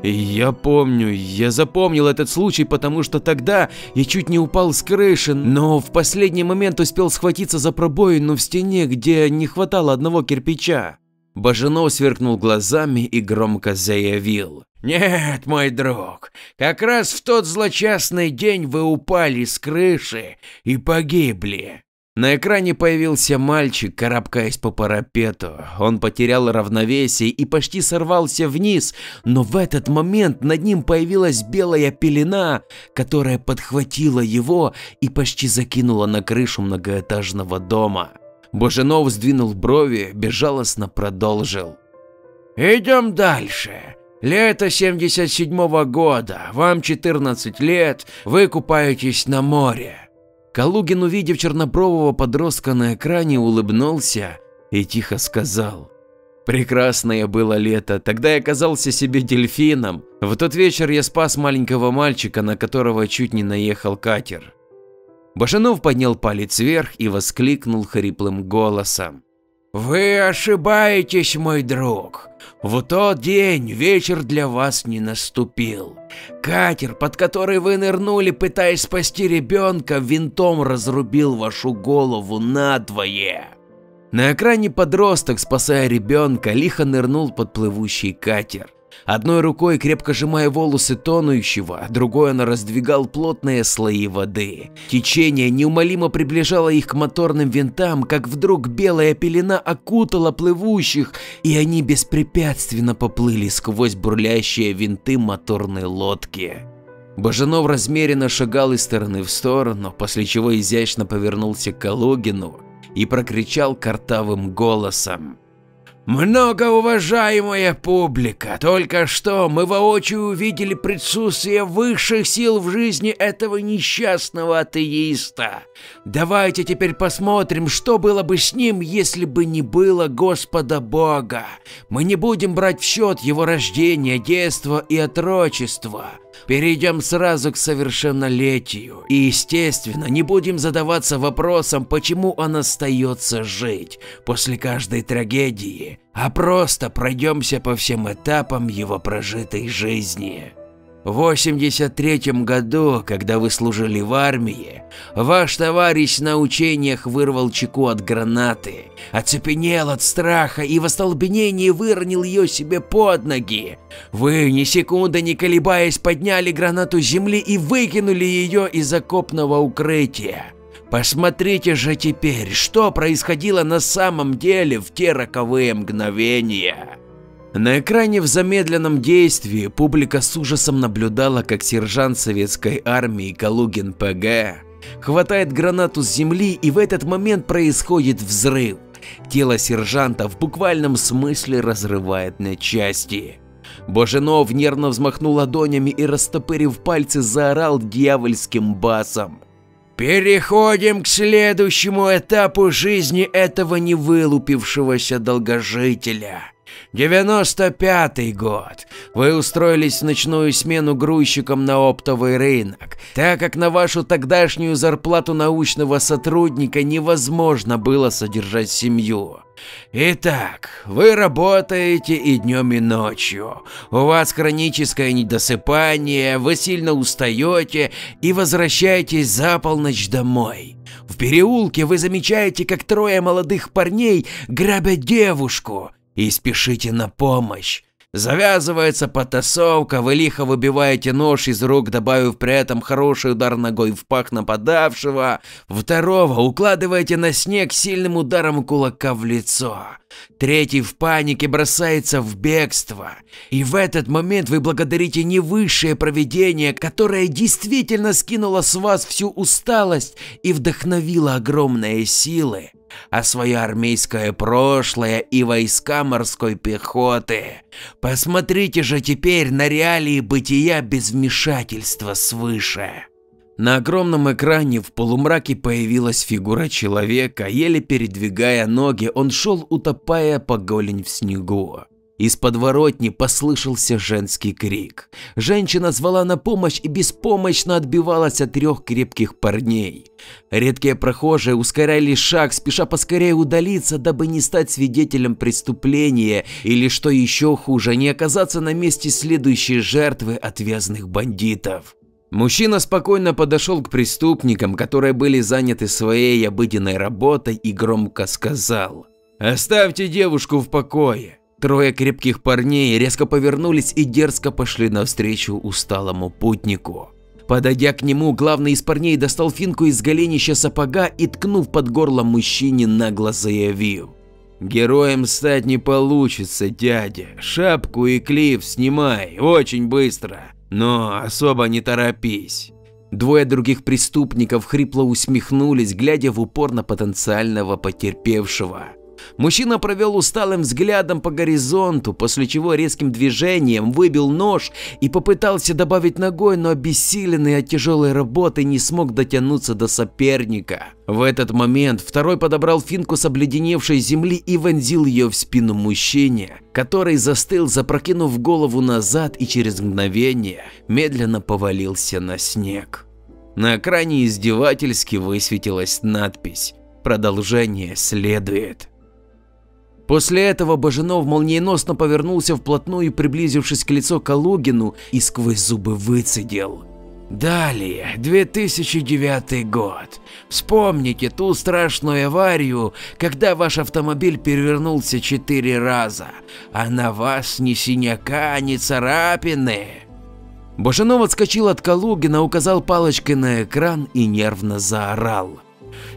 Я помню, я запомнил этот случай, потому что тогда я чуть не упал с крыши, но в последний момент успел схватиться за пробоину в стене, где не хватало одного кирпича. Баженов сверкнул глазами и громко заявил. «Нет, мой друг, как раз в тот злочастный день вы упали с крыши и погибли. На экране появился мальчик, карабкаясь по парапету. Он потерял равновесие и почти сорвался вниз, но в этот момент над ним появилась белая пелена, которая подхватила его и почти закинула на крышу многоэтажного дома. Боженов сдвинул брови, безжалостно продолжил. «Идем дальше. Лето 77 -го года, вам 14 лет, вы купаетесь на море. Калугин, увидев чернобрового подростка на экране, улыбнулся и тихо сказал. Прекрасное было лето, тогда я казался себе дельфином. В тот вечер я спас маленького мальчика, на которого чуть не наехал катер. Башанов поднял палец вверх и воскликнул хриплым голосом. Вы ошибаетесь, мой друг. В тот день вечер для вас не наступил. Катер, под который вы нырнули, пытаясь спасти ребенка, винтом разрубил вашу голову надвое. На экране подросток, спасая ребенка, лихо нырнул под плывущий катер. Одной рукой крепко сжимая волосы тонущего, другой он раздвигал плотные слои воды. Течение неумолимо приближало их к моторным винтам, как вдруг белая пелена окутала плывущих, и они беспрепятственно поплыли сквозь бурлящие винты моторной лодки. Бажанов размеренно шагал из стороны в сторону, после чего изящно повернулся к Калугину и прокричал картавым голосом. Многоуважаемая публика, только что мы воочию увидели присутствие высших сил в жизни этого несчастного атеиста. Давайте теперь посмотрим, что было бы с ним, если бы не было Господа Бога. Мы не будем брать в счет его рождение, детство и отрочество. Перейдем сразу к совершеннолетию и, естественно, не будем задаваться вопросом, почему он остается жить после каждой трагедии, а просто пройдемся по всем этапам его прожитой жизни. В 83 году, когда вы служили в армии, ваш товарищ на учениях вырвал чеку от гранаты, оцепенел от страха и в остолбенении выронил ее себе под ноги. Вы, ни секунды не колебаясь, подняли гранату с земли и выкинули ее из окопного укрытия. Посмотрите же теперь, что происходило на самом деле в те роковые мгновения. На экране в замедленном действии публика с ужасом наблюдала, как сержант советской армии Калугин ПГ хватает гранату с земли и в этот момент происходит взрыв. Тело сержанта в буквальном смысле разрывает на части. Боженов нервно взмахнул ладонями и, растопырив пальцы, заорал дьявольским басом. Переходим к следующему этапу жизни этого невылупившегося долгожителя. 95-й год. Вы устроились в ночную смену грузчиком на оптовый рынок, так как на вашу тогдашнюю зарплату научного сотрудника невозможно было содержать семью. Итак, вы работаете и днем, и ночью. У вас хроническое недосыпание, вы сильно устаете и возвращаетесь за полночь домой. В переулке вы замечаете, как трое молодых парней грабят девушку и спешите на помощь. Завязывается потасовка, вы лихо выбиваете нож из рук, добавив при этом хороший удар ногой в пах нападавшего. Второго укладываете на снег сильным ударом кулака в лицо. Третий в панике бросается в бегство. И в этот момент вы благодарите не высшее провидение, которое действительно скинуло с вас всю усталость и вдохновило огромные силы а свое армейское прошлое и войска морской пехоты. Посмотрите же теперь на реалии бытия без вмешательства свыше. На огромном экране в полумраке появилась фигура человека, еле передвигая ноги, он шел утопая по голень в снегу. Из подворотни послышался женский крик. Женщина звала на помощь и беспомощно отбивалась от трех крепких парней. Редкие прохожие ускоряли шаг, спеша поскорее удалиться, дабы не стать свидетелем преступления или, что еще хуже, не оказаться на месте следующей жертвы отвязных бандитов. Мужчина спокойно подошел к преступникам, которые были заняты своей обыденной работой и громко сказал «Оставьте девушку в покое». Трое крепких парней резко повернулись и дерзко пошли навстречу усталому путнику. Подойдя к нему, главный из парней достал финку из голенища сапога и, ткнув под горло мужчине, нагло заявил. Героем стать не получится, дядя. Шапку и клиф снимай, очень быстро, но особо не торопись. Двое других преступников хрипло усмехнулись, глядя в упор на потенциального потерпевшего. Мужчина провел усталым взглядом по горизонту, после чего резким движением выбил нож и попытался добавить ногой, но обессиленный от тяжелой работы не смог дотянуться до соперника. В этот момент второй подобрал финку с обледеневшей земли и вонзил ее в спину мужчине, который застыл, запрокинув голову назад и через мгновение медленно повалился на снег. На экране издевательски высветилась надпись «Продолжение следует». После этого Баженов молниеносно повернулся вплотную, приблизившись к лицу Калугину и сквозь зубы выцедил. Далее, 2009 год. Вспомните ту страшную аварию, когда ваш автомобиль перевернулся четыре раза, а на вас ни синяка, ни царапины. Баженов отскочил от Калугина, указал палочкой на экран и нервно заорал.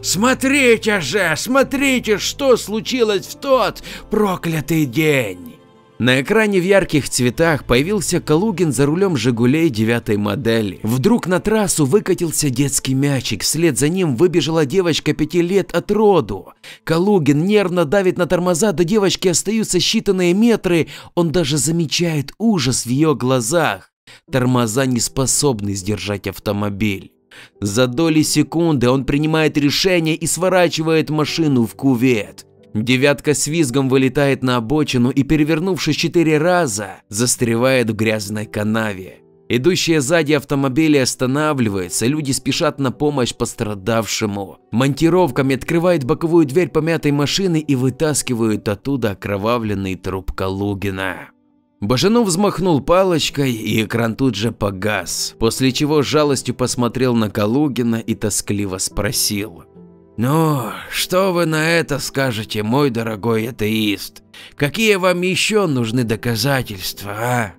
Смотрите же, смотрите, что случилось в тот проклятый день. На экране в ярких цветах появился Калугин за рулем Жигулей девятой модели. Вдруг на трассу выкатился детский мячик, вслед за ним выбежала девочка пяти лет от роду. Калугин нервно давит на тормоза, до девочки остаются считанные метры, он даже замечает ужас в ее глазах. Тормоза не способны сдержать автомобиль. За доли секунды он принимает решение и сворачивает машину в кувет. Девятка с визгом вылетает на обочину и, перевернувшись четыре раза, застревает в грязной канаве. Идущие сзади автомобили останавливаются, люди спешат на помощь пострадавшему. Монтировками открывает боковую дверь помятой машины и вытаскивают оттуда окровавленный труп Калугина. Бажанов взмахнул палочкой, и экран тут же погас, после чего жалостью посмотрел на Калугина и тоскливо спросил. «Ну, что вы на это скажете, мой дорогой атеист? Какие вам еще нужны доказательства, а?»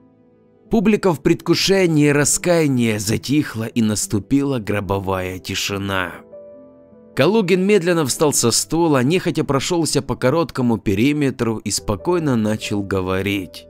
Публика в предвкушении раскаяния затихла и наступила гробовая тишина. Калугин медленно встал со стула, нехотя прошелся по короткому периметру и спокойно начал говорить.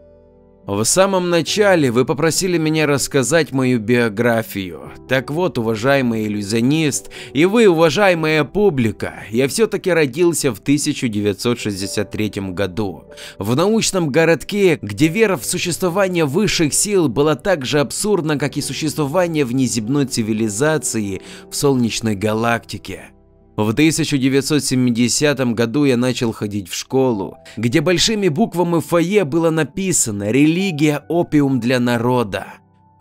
В самом начале вы попросили меня рассказать мою биографию. Так вот, уважаемый иллюзионист, и вы, уважаемая публика, я все-таки родился в 1963 году. В научном городке, где вера в существование высших сил была так же абсурдна, как и существование внеземной цивилизации в солнечной галактике. В 1970 году я начал ходить в школу, где большими буквами в фойе было написано «Религия – опиум для народа».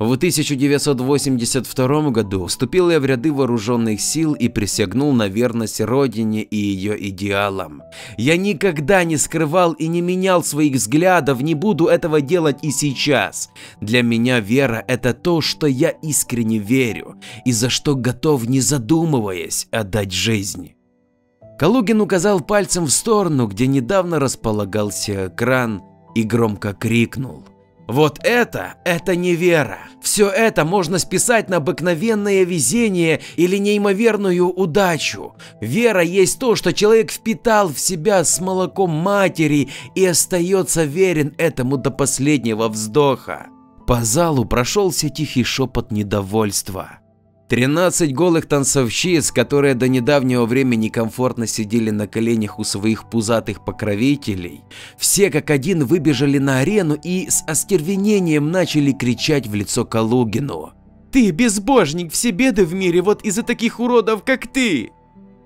В 1982 году вступил я в ряды вооруженных сил и присягнул на верность Родине и ее идеалам. Я никогда не скрывал и не менял своих взглядов, не буду этого делать и сейчас. Для меня вера – это то, что я искренне верю и за что готов, не задумываясь, отдать жизнь. Калугин указал пальцем в сторону, где недавно располагался экран и громко крикнул. Вот это, это не вера. Все это можно списать на обыкновенное везение или неимоверную удачу. Вера есть то, что человек впитал в себя с молоком матери и остается верен этому до последнего вздоха. По залу прошелся тихий шепот недовольства. 13 голых танцовщиц, которые до недавнего времени комфортно сидели на коленях у своих пузатых покровителей, все как один выбежали на арену и с остервенением начали кричать в лицо Калугину. «Ты безбожник, все беды в мире вот из-за таких уродов, как ты!»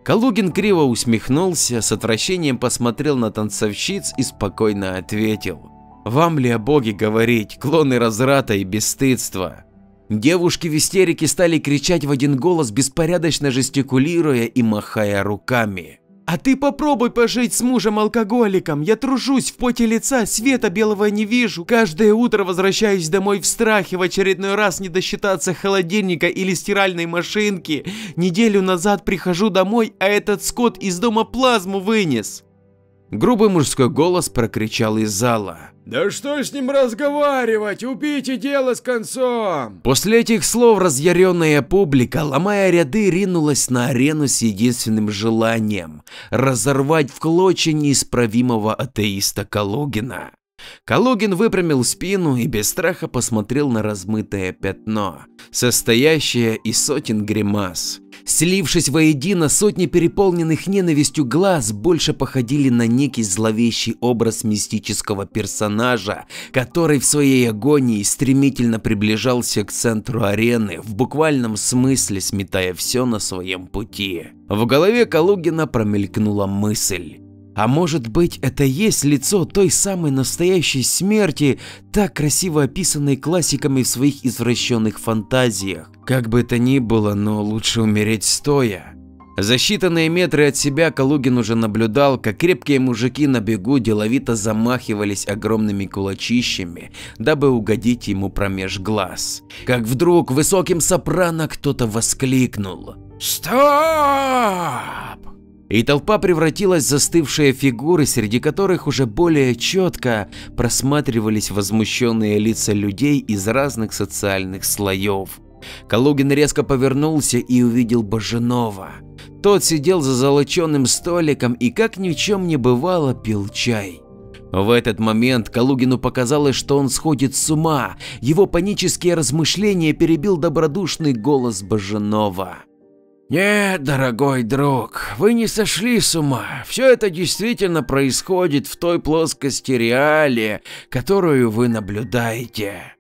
Калугин криво усмехнулся, с отвращением посмотрел на танцовщиц и спокойно ответил. «Вам ли о Боге говорить, клоны разврата и бесстыдства? Девушки в истерике стали кричать в один голос, беспорядочно жестикулируя и махая руками. А ты попробуй пожить с мужем-алкоголиком. Я тружусь в поте лица, света белого не вижу. Каждое утро возвращаюсь домой в страхе, в очередной раз не досчитаться холодильника или стиральной машинки. Неделю назад прихожу домой, а этот скот из дома плазму вынес. Грубый мужской голос прокричал из зала. «Да что с ним разговаривать? Убейте дело с концом!» После этих слов разъяренная публика, ломая ряды, ринулась на арену с единственным желанием – разорвать в клочья неисправимого атеиста Калугина. Калугин выпрямил спину и без страха посмотрел на размытое пятно, состоящее из сотен гримас. Слившись воедино, сотни переполненных ненавистью глаз больше походили на некий зловещий образ мистического персонажа, который в своей агонии стремительно приближался к центру арены, в буквальном смысле сметая все на своем пути. В голове Калугина промелькнула мысль. А может быть это есть лицо той самой настоящей смерти, так красиво описанной классиками в своих извращенных фантазиях. Как бы то ни было, но лучше умереть стоя. За считанные метры от себя Калугин уже наблюдал, как крепкие мужики на бегу деловито замахивались огромными кулачищами, дабы угодить ему промеж глаз. Как вдруг высоким сопрано кто-то воскликнул. «Стоп!» И толпа превратилась в застывшие фигуры, среди которых уже более четко просматривались возмущенные лица людей из разных социальных слоев. Калугин резко повернулся и увидел Баженова. Тот сидел за золоченным столиком и как ни в чем не бывало пил чай. В этот момент Калугину показалось, что он сходит с ума. Его панические размышления перебил добродушный голос Баженова. Нет, дорогой друг, вы не сошли с ума. Все это действительно происходит в той плоскости реалии, которую вы наблюдаете.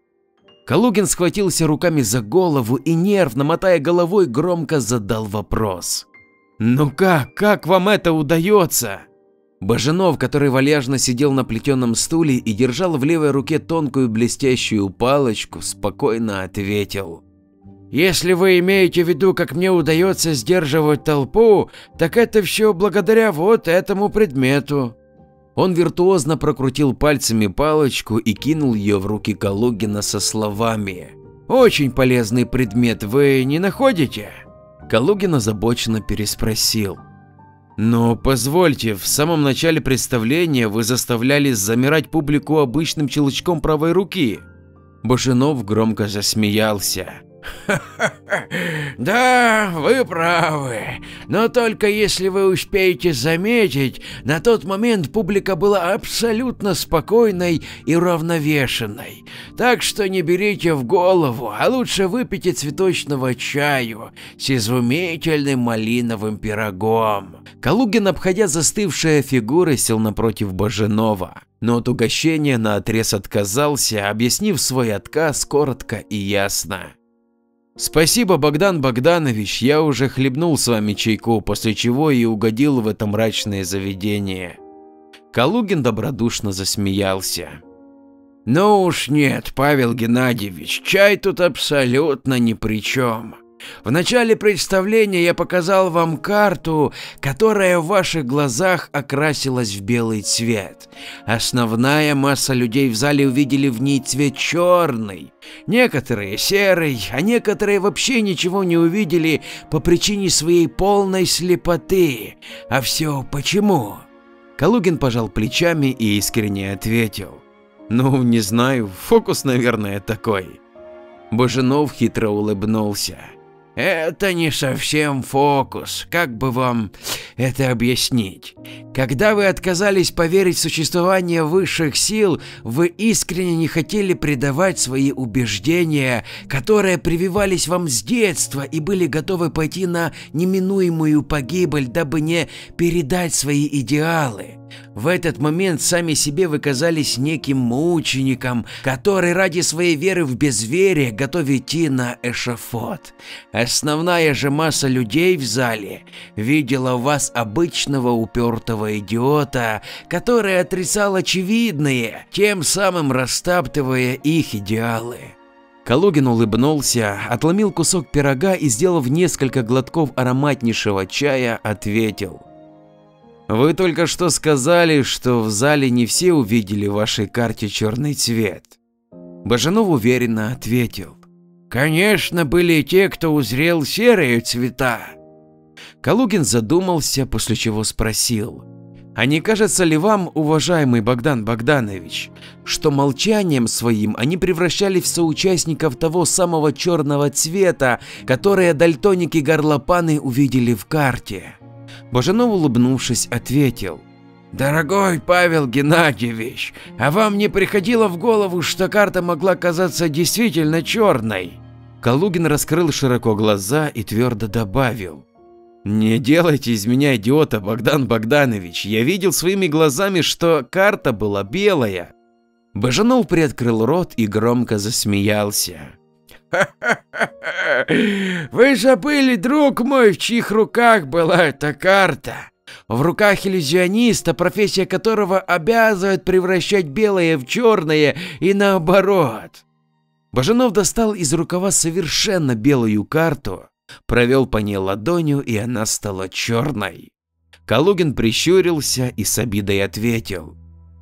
Калугин схватился руками за голову и нервно, мотая головой, громко задал вопрос. «Ну как, как вам это удается?» Баженов, который вальяжно сидел на плетеном стуле и держал в левой руке тонкую блестящую палочку, спокойно ответил. Если вы имеете в виду, как мне удается сдерживать толпу, так это все благодаря вот этому предмету. Он виртуозно прокрутил пальцами палочку и кинул ее в руки Калугина со словами «Очень полезный предмет, вы не находите?» Калугин озабоченно переспросил. «Но позвольте, в самом начале представления вы заставляли замирать публику обычным щелчком правой руки». Башинов громко засмеялся. Да, вы правы, но только если вы успеете заметить, на тот момент публика была абсолютно спокойной и равновешенной, так что не берите в голову, а лучше выпейте цветочного чаю с изумительным малиновым пирогом. Калугин, обходя застывшие фигуры, сел напротив Баженова, но от угощения наотрез отказался, объяснив свой отказ коротко и ясно. Спасибо, Богдан Богданович, я уже хлебнул с вами чайку, после чего и угодил в это мрачное заведение. Калугин добродушно засмеялся. Ну уж нет, Павел Геннадьевич, чай тут абсолютно ни при чем. В начале представления я показал вам карту, которая в ваших глазах окрасилась в белый цвет. Основная масса людей в зале увидели в ней цвет черный, некоторые серый, а некоторые вообще ничего не увидели по причине своей полной слепоты. А все почему? Калугин пожал плечами и искренне ответил. Ну, не знаю, фокус, наверное, такой. Боженов хитро улыбнулся. Это не совсем фокус, как бы вам это объяснить? Когда вы отказались поверить в существование высших сил, вы искренне не хотели предавать свои убеждения, которые прививались вам с детства и были готовы пойти на неминуемую погибель, дабы не передать свои идеалы. В этот момент сами себе вы казались неким мучеником, который ради своей веры в безверие готов идти на эшафот. Основная же масса людей в зале видела в вас обычного упертого идиота, который отрицал очевидные, тем самым растаптывая их идеалы. Калугин улыбнулся, отломил кусок пирога и, сделав несколько глотков ароматнейшего чая, ответил. Вы только что сказали, что в зале не все увидели в вашей карте черный цвет. Бажанов уверенно ответил. Конечно, были те, кто узрел серые цвета. Калугин задумался, после чего спросил. А не кажется ли вам, уважаемый Богдан Богданович, что молчанием своим они превращали в соучастников того самого черного цвета, которое дальтоники-горлопаны увидели в карте? Бажанов, улыбнувшись, ответил. Дорогой Павел Геннадьевич, а вам не приходило в голову, что карта могла казаться действительно черной? Калугин раскрыл широко глаза и твердо добавил. Не делайте из меня идиота, Богдан Богданович, я видел своими глазами, что карта была белая. Бажанов приоткрыл рот и громко засмеялся. Вы забыли, друг мой, в чьих руках была эта карта? В руках иллюзиониста, профессия которого обязывает превращать белое в черное и наоборот. Бажанов достал из рукава совершенно белую карту, провел по ней ладонью, и она стала черной. Калугин прищурился и с обидой ответил.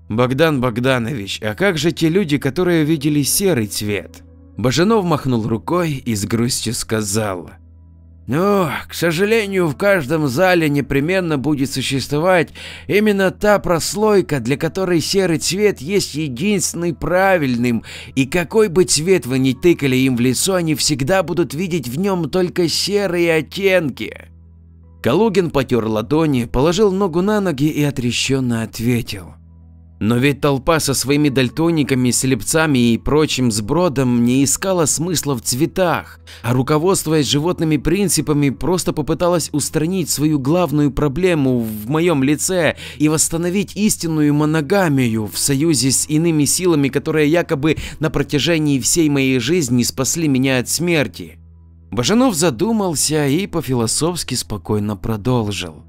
«Богдан Богданович, а как же те люди, которые видели серый цвет?» Бажанов махнул рукой и с грустью сказал. «Ну, к сожалению, в каждом зале непременно будет существовать именно та прослойка, для которой серый цвет есть единственный правильным, и какой бы цвет вы ни тыкали им в лицо, они всегда будут видеть в нем только серые оттенки». Калугин потер ладони, положил ногу на ноги и отрешенно ответил. Но ведь толпа со своими дальтониками, слепцами и прочим сбродом не искала смысла в цветах, а руководствуясь животными принципами просто попыталась устранить свою главную проблему в моем лице и восстановить истинную моногамию в союзе с иными силами, которые якобы на протяжении всей моей жизни спасли меня от смерти. Бажанов задумался и по-философски спокойно продолжил.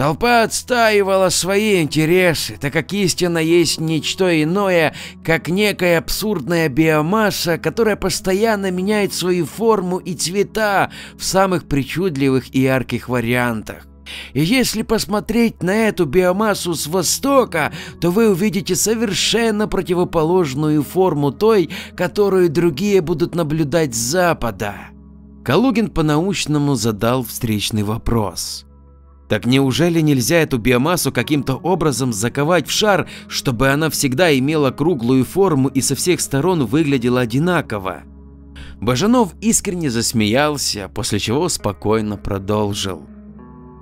Толпа отстаивала свои интересы, так как истина есть ничто иное, как некая абсурдная биомасса, которая постоянно меняет свою форму и цвета в самых причудливых и ярких вариантах. И если посмотреть на эту биомассу с востока, то вы увидите совершенно противоположную форму той, которую другие будут наблюдать с запада. Калугин по-научному задал встречный вопрос. Так неужели нельзя эту биомассу каким-то образом заковать в шар, чтобы она всегда имела круглую форму и со всех сторон выглядела одинаково? Бажанов искренне засмеялся, после чего спокойно продолжил.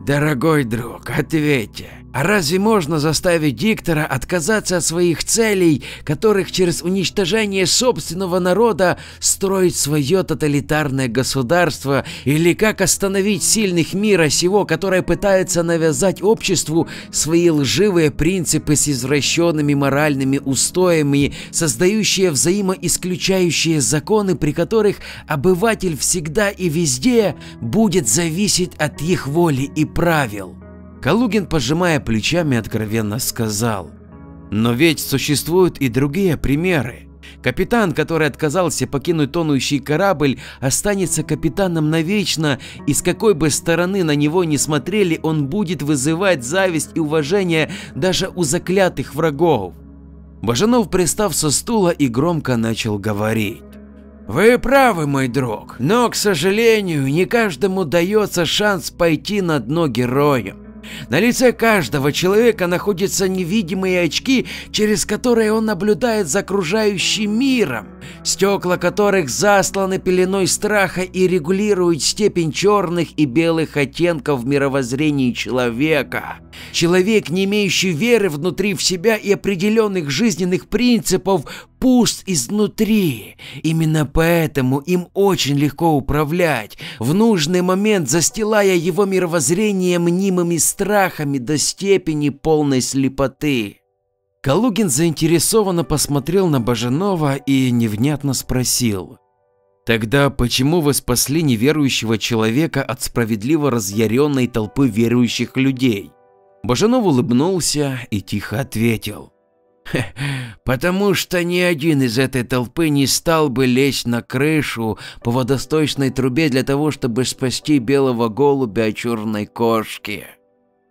Дорогой друг, ответьте, А разве можно заставить диктора отказаться от своих целей, которых через уничтожение собственного народа строить свое тоталитарное государство, или как остановить сильных мира сего, которое пытается навязать обществу свои лживые принципы с извращенными моральными устоями, создающие взаимоисключающие законы, при которых обыватель всегда и везде будет зависеть от их воли и правил? Калугин, пожимая плечами, откровенно сказал. Но ведь существуют и другие примеры. Капитан, который отказался покинуть тонущий корабль, останется капитаном навечно, и с какой бы стороны на него ни смотрели, он будет вызывать зависть и уважение даже у заклятых врагов. Бажанов пристав со стула и громко начал говорить. Вы правы, мой друг, но, к сожалению, не каждому дается шанс пойти на дно героем. На лице каждого человека находятся невидимые очки, через которые он наблюдает за окружающим миром, стекла которых засланы пеленой страха и регулируют степень черных и белых оттенков в мировоззрении человека. Человек, не имеющий веры внутри в себя и определенных жизненных принципов, пуст изнутри. Именно поэтому им очень легко управлять, в нужный момент застилая его мировоззрение мнимыми страхами до степени полной слепоты. Калугин заинтересованно посмотрел на Баженова и невнятно спросил. Тогда почему вы спасли неверующего человека от справедливо разъяренной толпы верующих людей? Баженов улыбнулся и тихо ответил. Потому что ни один из этой толпы не стал бы лезть на крышу по водосточной трубе для того, чтобы спасти белого голубя от черной кошки.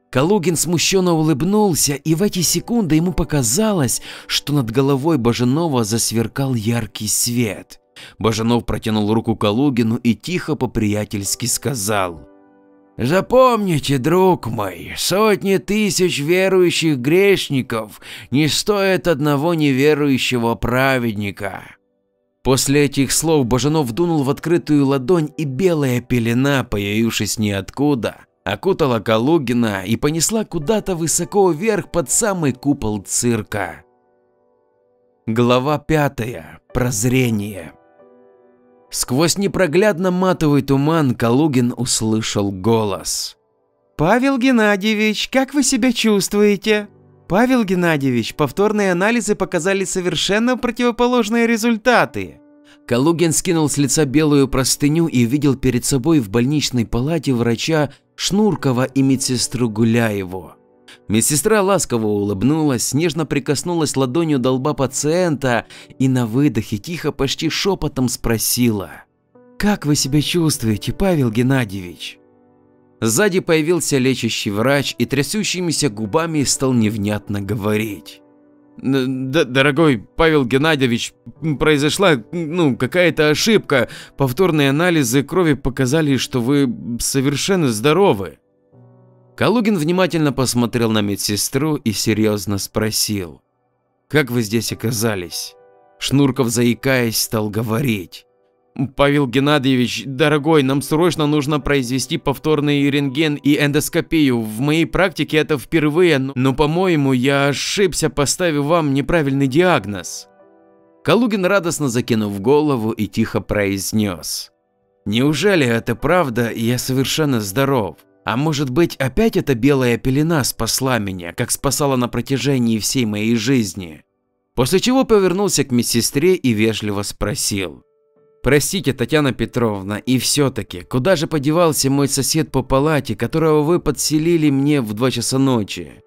Калугин смущенно улыбнулся, и в эти секунды ему показалось, что над головой Баженова засверкал яркий свет. Баженов протянул руку Калугину и тихо по-приятельски сказал. Запомните, друг мой, сотни тысяч верующих грешников не стоят одного неверующего праведника. После этих слов Бажанов дунул в открытую ладонь, и белая пелена, появившись ниоткуда, окутала Калугина и понесла куда-то высоко вверх под самый купол цирка. Глава пятая. Прозрение. Сквозь непроглядно матовый туман Калугин услышал голос. «Павел Геннадьевич, как вы себя чувствуете?» «Павел Геннадьевич, повторные анализы показали совершенно противоположные результаты». Калугин скинул с лица белую простыню и видел перед собой в больничной палате врача Шнуркова и медсестру Гуляеву. Медсестра ласково улыбнулась, нежно прикоснулась ладонью до лба пациента и на выдохе тихо, почти шепотом спросила. «Как вы себя чувствуете, Павел Геннадьевич?» Сзади появился лечащий врач и трясущимися губами стал невнятно говорить. Дорогой Павел Геннадьевич, произошла ну, какая-то ошибка. Повторные анализы крови показали, что вы совершенно здоровы. Калугин внимательно посмотрел на медсестру и серьезно спросил. «Как вы здесь оказались?» Шнурков, заикаясь, стал говорить. Павел Геннадьевич, дорогой, нам срочно нужно произвести повторный рентген и эндоскопию. В моей практике это впервые, но, по-моему, я ошибся, поставив вам неправильный диагноз. Калугин радостно закинув голову и тихо произнес. Неужели это правда, я совершенно здоров? А может быть, опять эта белая пелена спасла меня, как спасала на протяжении всей моей жизни? После чего повернулся к медсестре и вежливо спросил. Простите, Татьяна Петровна, и все-таки, куда же подевался мой сосед по палате, которого вы подселили мне в два часа ночи?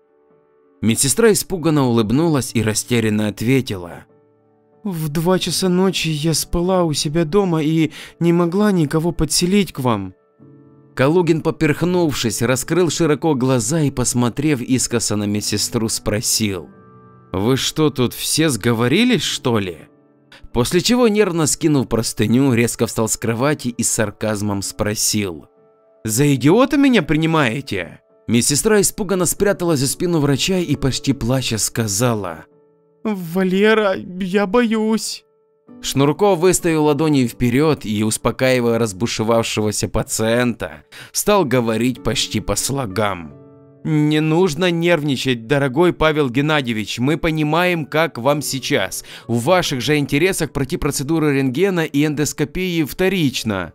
Медсестра испуганно улыбнулась и растерянно ответила. В два часа ночи я спала у себя дома и не могла никого подселить к вам. Калугин, поперхнувшись, раскрыл широко глаза и, посмотрев искоса на медсестру, спросил. «Вы что, тут все сговорились, что ли?» После чего, нервно скинув простыню, резко встал с кровати и с сарказмом спросил. «За идиота меня принимаете?» Медсестра испуганно спряталась за спину врача и почти плача сказала. «Валера, я боюсь». Шнурков выставил ладони вперед и, успокаивая разбушевавшегося пациента, стал говорить почти по слогам. Не нужно нервничать, дорогой Павел Геннадьевич, мы понимаем, как вам сейчас. В ваших же интересах пройти процедуру рентгена и эндоскопии вторично.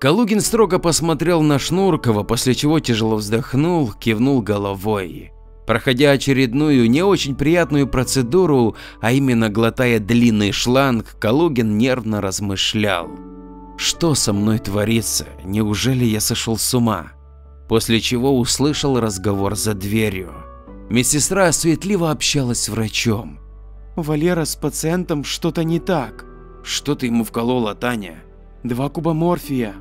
Калугин строго посмотрел на Шнуркова, после чего тяжело вздохнул, кивнул головой. Проходя очередную не очень приятную процедуру, а именно глотая длинный шланг, Калугин нервно размышлял. Что со мной творится? Неужели я сошел с ума? После чего услышал разговор за дверью. Медсестра суетливо общалась с врачом. Валера с пациентом что-то не так. Что ты ему вколола, Таня? Два куба морфия.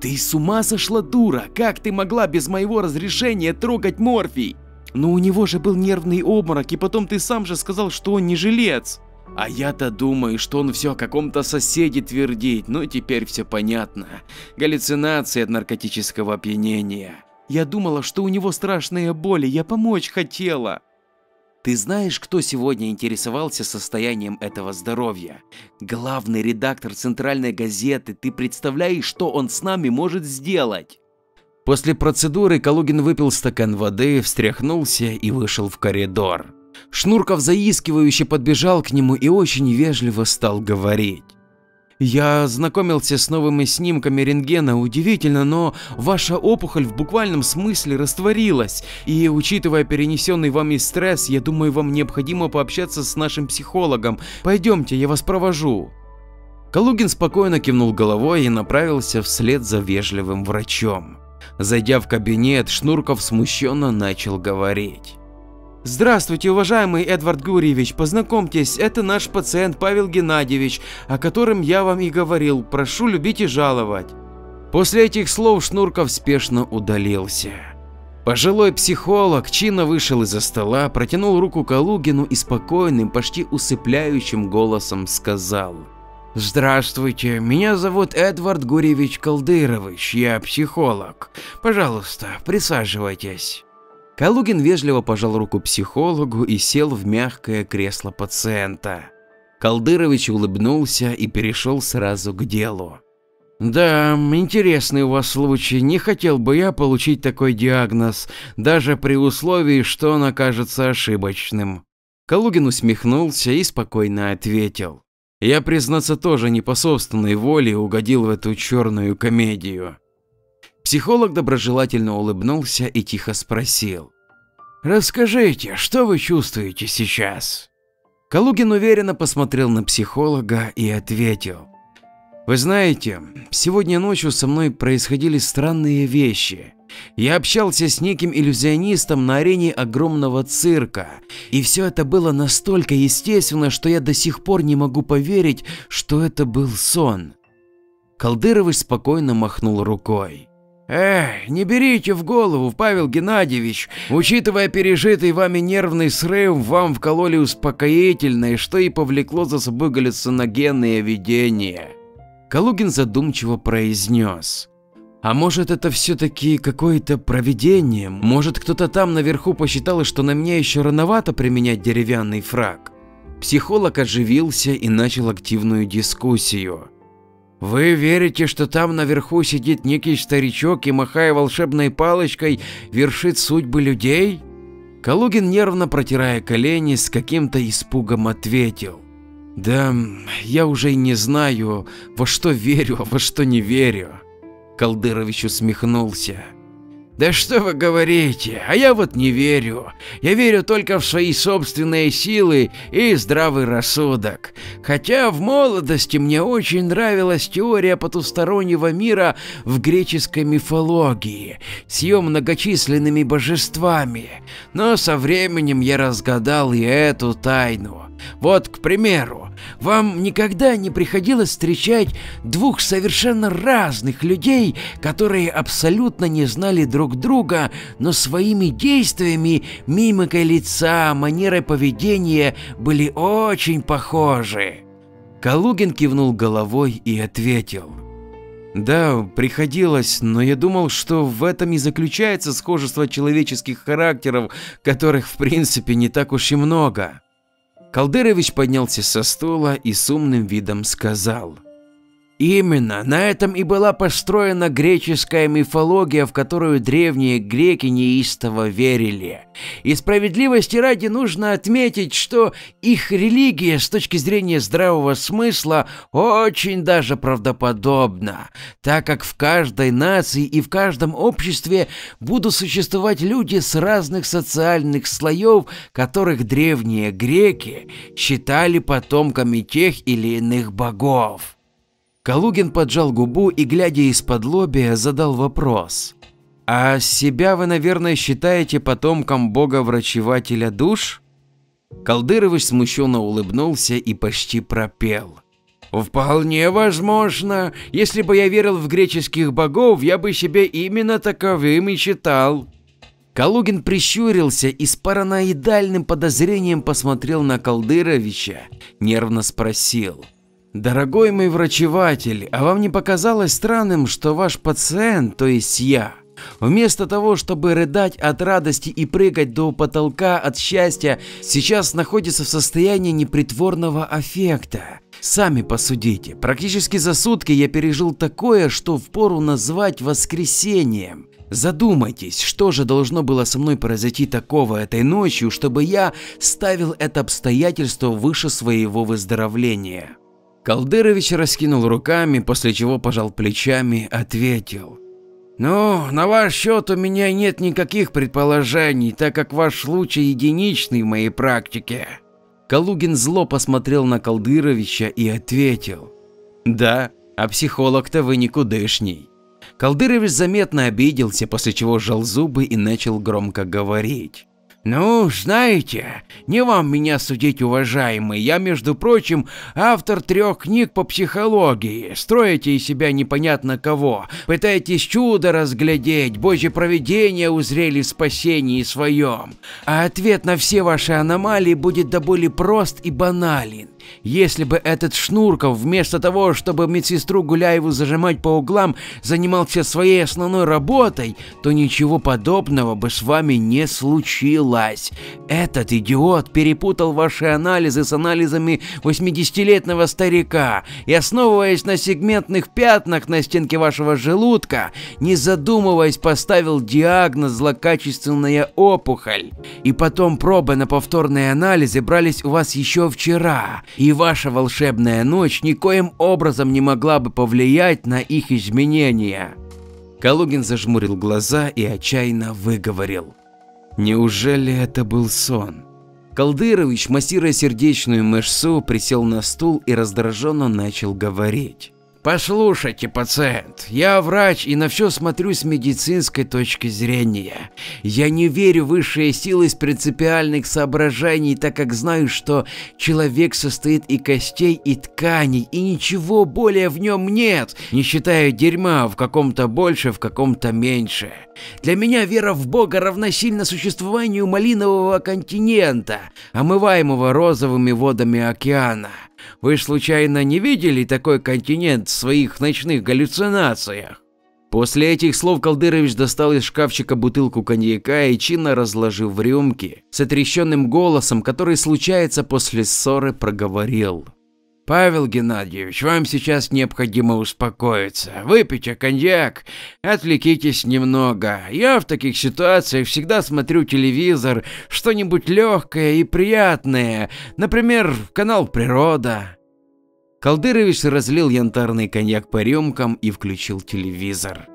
Ты с ума сошла, дура? Как ты могла без моего разрешения трогать морфий? Но у него же был нервный обморок, и потом ты сам же сказал, что он не жилец. А я-то думаю, что он все о каком-то соседе твердит, но теперь все понятно. Галлюцинации от наркотического опьянения. Я думала, что у него страшные боли, я помочь хотела. Ты знаешь, кто сегодня интересовался состоянием этого здоровья? Главный редактор центральной газеты. Ты представляешь, что он с нами может сделать? После процедуры Калугин выпил стакан воды, встряхнулся и вышел в коридор. Шнурков заискивающе подбежал к нему и очень вежливо стал говорить. Я знакомился с новыми снимками рентгена, удивительно, но ваша опухоль в буквальном смысле растворилась, и учитывая перенесенный вами стресс, я думаю, вам необходимо пообщаться с нашим психологом. Пойдемте, я вас провожу. Калугин спокойно кивнул головой и направился вслед за вежливым врачом. Зайдя в кабинет, Шнурков смущенно начал говорить. Здравствуйте, уважаемый Эдвард Гурьевич, познакомьтесь, это наш пациент Павел Геннадьевич, о котором я вам и говорил, прошу любить и жаловать. После этих слов Шнурков спешно удалился. Пожилой психолог чинно вышел из-за стола, протянул руку Калугину и спокойным, почти усыпляющим голосом сказал. «Здравствуйте, меня зовут Эдвард Гурьевич Колдырович, я психолог. Пожалуйста, присаживайтесь». Калугин вежливо пожал руку психологу и сел в мягкое кресло пациента. Колдырович улыбнулся и перешел сразу к делу. «Да, интересный у вас случай. Не хотел бы я получить такой диагноз, даже при условии, что он окажется ошибочным». Калугин усмехнулся и спокойно ответил. «Я, признаться, тоже не по собственной воле угодил в эту черную комедию. Психолог доброжелательно улыбнулся и тихо спросил. «Расскажите, что вы чувствуете сейчас?» Калугин уверенно посмотрел на психолога и ответил. «Вы знаете, сегодня ночью со мной происходили странные вещи. Я общался с неким иллюзионистом на арене огромного цирка, и все это было настолько естественно, что я до сих пор не могу поверить, что это был сон». Колдырович спокойно махнул рукой. Эх, не берите в голову, Павел Геннадьевич. Учитывая пережитый вами нервный срыв, вам вкололи успокоительное, что и повлекло за собой галлюциногенные видения. Калугин задумчиво произнес. А может это все-таки какое-то провидение? Может кто-то там наверху посчитал, что на меня еще рановато применять деревянный фраг? Психолог оживился и начал активную дискуссию. Вы верите, что там наверху сидит некий старичок и, махая волшебной палочкой, вершит судьбы людей? Калугин, нервно протирая колени, с каким-то испугом ответил. Да, я уже и не знаю, во что верю, а во что не верю. Колдырович усмехнулся. Да что вы говорите, а я вот не верю. Я верю только в свои собственные силы и здравый рассудок. Хотя в молодости мне очень нравилась теория потустороннего мира в греческой мифологии с ее многочисленными божествами. Но со временем я разгадал и эту тайну. Вот, к примеру, вам никогда не приходилось встречать двух совершенно разных людей, которые абсолютно не знали друг друга, но своими действиями, мимикой лица, манерой поведения были очень похожи. Калугин кивнул головой и ответил. Да, приходилось, но я думал, что в этом и заключается схожество человеческих характеров, которых в принципе не так уж и много. Калдырович поднялся со стула и с умным видом сказал. Именно на этом и была построена греческая мифология, в которую древние греки неистово верили. И справедливости ради нужно отметить, что их религия с точки зрения здравого смысла очень даже правдоподобна, так как в каждой нации и в каждом обществе будут существовать люди с разных социальных слоев, которых древние греки считали потомками тех или иных богов. Калугин поджал губу и, глядя из-под лобия, задал вопрос. «А себя вы, наверное, считаете потомком бога-врачевателя душ?» Калдырович смущенно улыбнулся и почти пропел. Вполне возможно. Если бы я верил в греческих богов, я бы себе именно таковым и считал. Калугин прищурился и с параноидальным подозрением посмотрел на Калдыровича, нервно спросил. Дорогой мой врачеватель, а вам не показалось странным, что ваш пациент, то есть я, вместо того, чтобы рыдать от радости и прыгать до потолка от счастья, сейчас находится в состоянии непритворного аффекта? Сами посудите, практически за сутки я пережил такое, что впору назвать воскресением. Задумайтесь, что же должно было со мной произойти такого этой ночью, чтобы я ставил это обстоятельство выше своего выздоровления. Калдырович раскинул руками, после чего пожал плечами, ответил. «Ну, на ваш счет у меня нет никаких предположений, так как ваш случай единичный в моей практике». Калугин зло посмотрел на Калдыровича и ответил. «Да, а психолог-то вы никудышний». Калдырович заметно обиделся, после чего сжал зубы и начал громко говорить. Ну, знаете, не вам меня судить, уважаемый. Я, между прочим, автор трех книг по психологии. Строите из себя непонятно кого. Пытаетесь чудо разглядеть, божье провидение узрели в спасении своем. А ответ на все ваши аномалии будет до боли прост и банален. Если бы этот Шнурков вместо того, чтобы медсестру Гуляеву зажимать по углам, занимался своей основной работой, то ничего подобного бы с вами не случилось. Этот идиот перепутал ваши анализы с анализами 80-летнего старика и, основываясь на сегментных пятнах на стенке вашего желудка, не задумываясь, поставил диагноз злокачественная опухоль. И потом пробы на повторные анализы брались у вас еще вчера и ваша волшебная ночь никоим образом не могла бы повлиять на их изменения. Калугин зажмурил глаза и отчаянно выговорил. Неужели это был сон? Калдырович, массируя сердечную мышцу, присел на стул и раздраженно начал говорить. Послушайте, пациент, я врач и на все смотрю с медицинской точки зрения. Я не верю в высшие силы из принципиальных соображений, так как знаю, что человек состоит и костей, и тканей, и ничего более в нем нет, не считая дерьма в каком-то больше, в каком-то меньше. Для меня вера в Бога равносильна существованию малинового континента, омываемого розовыми водами океана. Вы случайно не видели такой континент в своих ночных галлюцинациях? После этих слов Калдырович достал из шкафчика бутылку коньяка и чинно разложив в рюмки, с отрещенным голосом, который случается после ссоры, проговорил. Павел Геннадьевич, вам сейчас необходимо успокоиться. Выпейте коньяк, отвлекитесь немного. Я в таких ситуациях всегда смотрю телевизор, что-нибудь легкое и приятное, например, канал «Природа». Калдырович разлил янтарный коньяк по рюмкам и включил телевизор.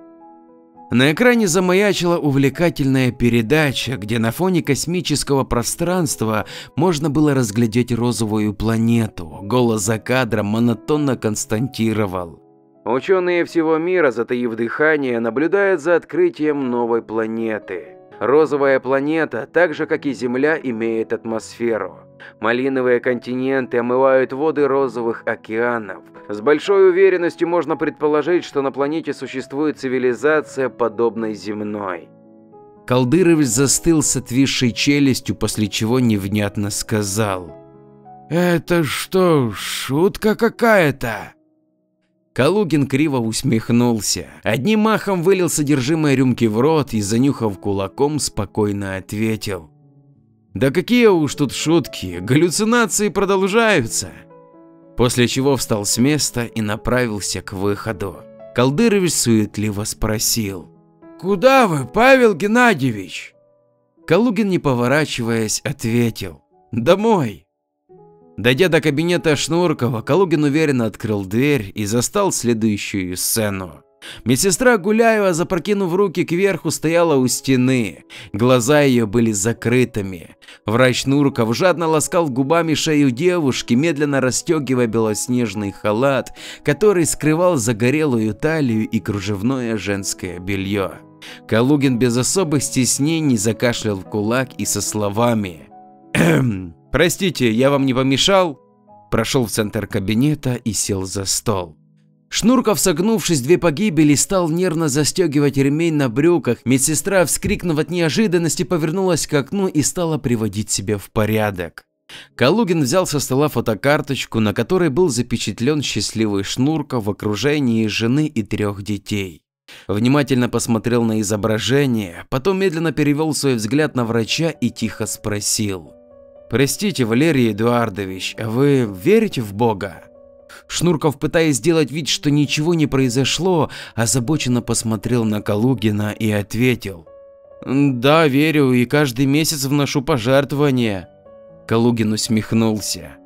На экране замаячила увлекательная передача, где на фоне космического пространства можно было разглядеть розовую планету. Голос за кадром монотонно константировал. Ученые всего мира, затаив дыхание, наблюдают за открытием новой планеты. Розовая планета, так же как и Земля, имеет атмосферу. Малиновые континенты омывают воды розовых океанов. С большой уверенностью можно предположить, что на планете существует цивилизация, подобной земной. Калдырович застыл с отвисшей челюстью, после чего невнятно сказал. «Это что, шутка какая-то?» Калугин криво усмехнулся, одним махом вылил содержимое рюмки в рот и, занюхав кулаком, спокойно ответил. Да какие уж тут шутки, галлюцинации продолжаются. После чего встал с места и направился к выходу. Колдырович суетливо спросил. «Куда вы, Павел Геннадьевич?» Калугин, не поворачиваясь, ответил. «Домой». Дойдя до кабинета Шнуркова, Калугин уверенно открыл дверь и застал следующую сцену. Медсестра Гуляева, запрокинув руки кверху, стояла у стены. Глаза ее были закрытыми. Врач Нурков жадно ласкал губами шею девушки, медленно расстегивая белоснежный халат, который скрывал загорелую талию и кружевное женское белье. Калугин без особых стеснений закашлял в кулак и со словами «Эм, «Простите, я вам не помешал?» Прошел в центр кабинета и сел за стол. Шнурков, согнувшись две погибели, стал нервно застегивать ремень на брюках. Медсестра, вскрикнув от неожиданности, повернулась к окну и стала приводить себя в порядок. Калугин взял со стола фотокарточку, на которой был запечатлен счастливый Шнурков в окружении жены и трех детей. Внимательно посмотрел на изображение, потом медленно перевел свой взгляд на врача и тихо спросил. Простите, Валерий Эдуардович, а вы верите в Бога? Шнурков, пытаясь сделать вид, что ничего не произошло, озабоченно посмотрел на Калугина и ответил. Да, верю и каждый месяц вношу пожертвования. Калугин усмехнулся.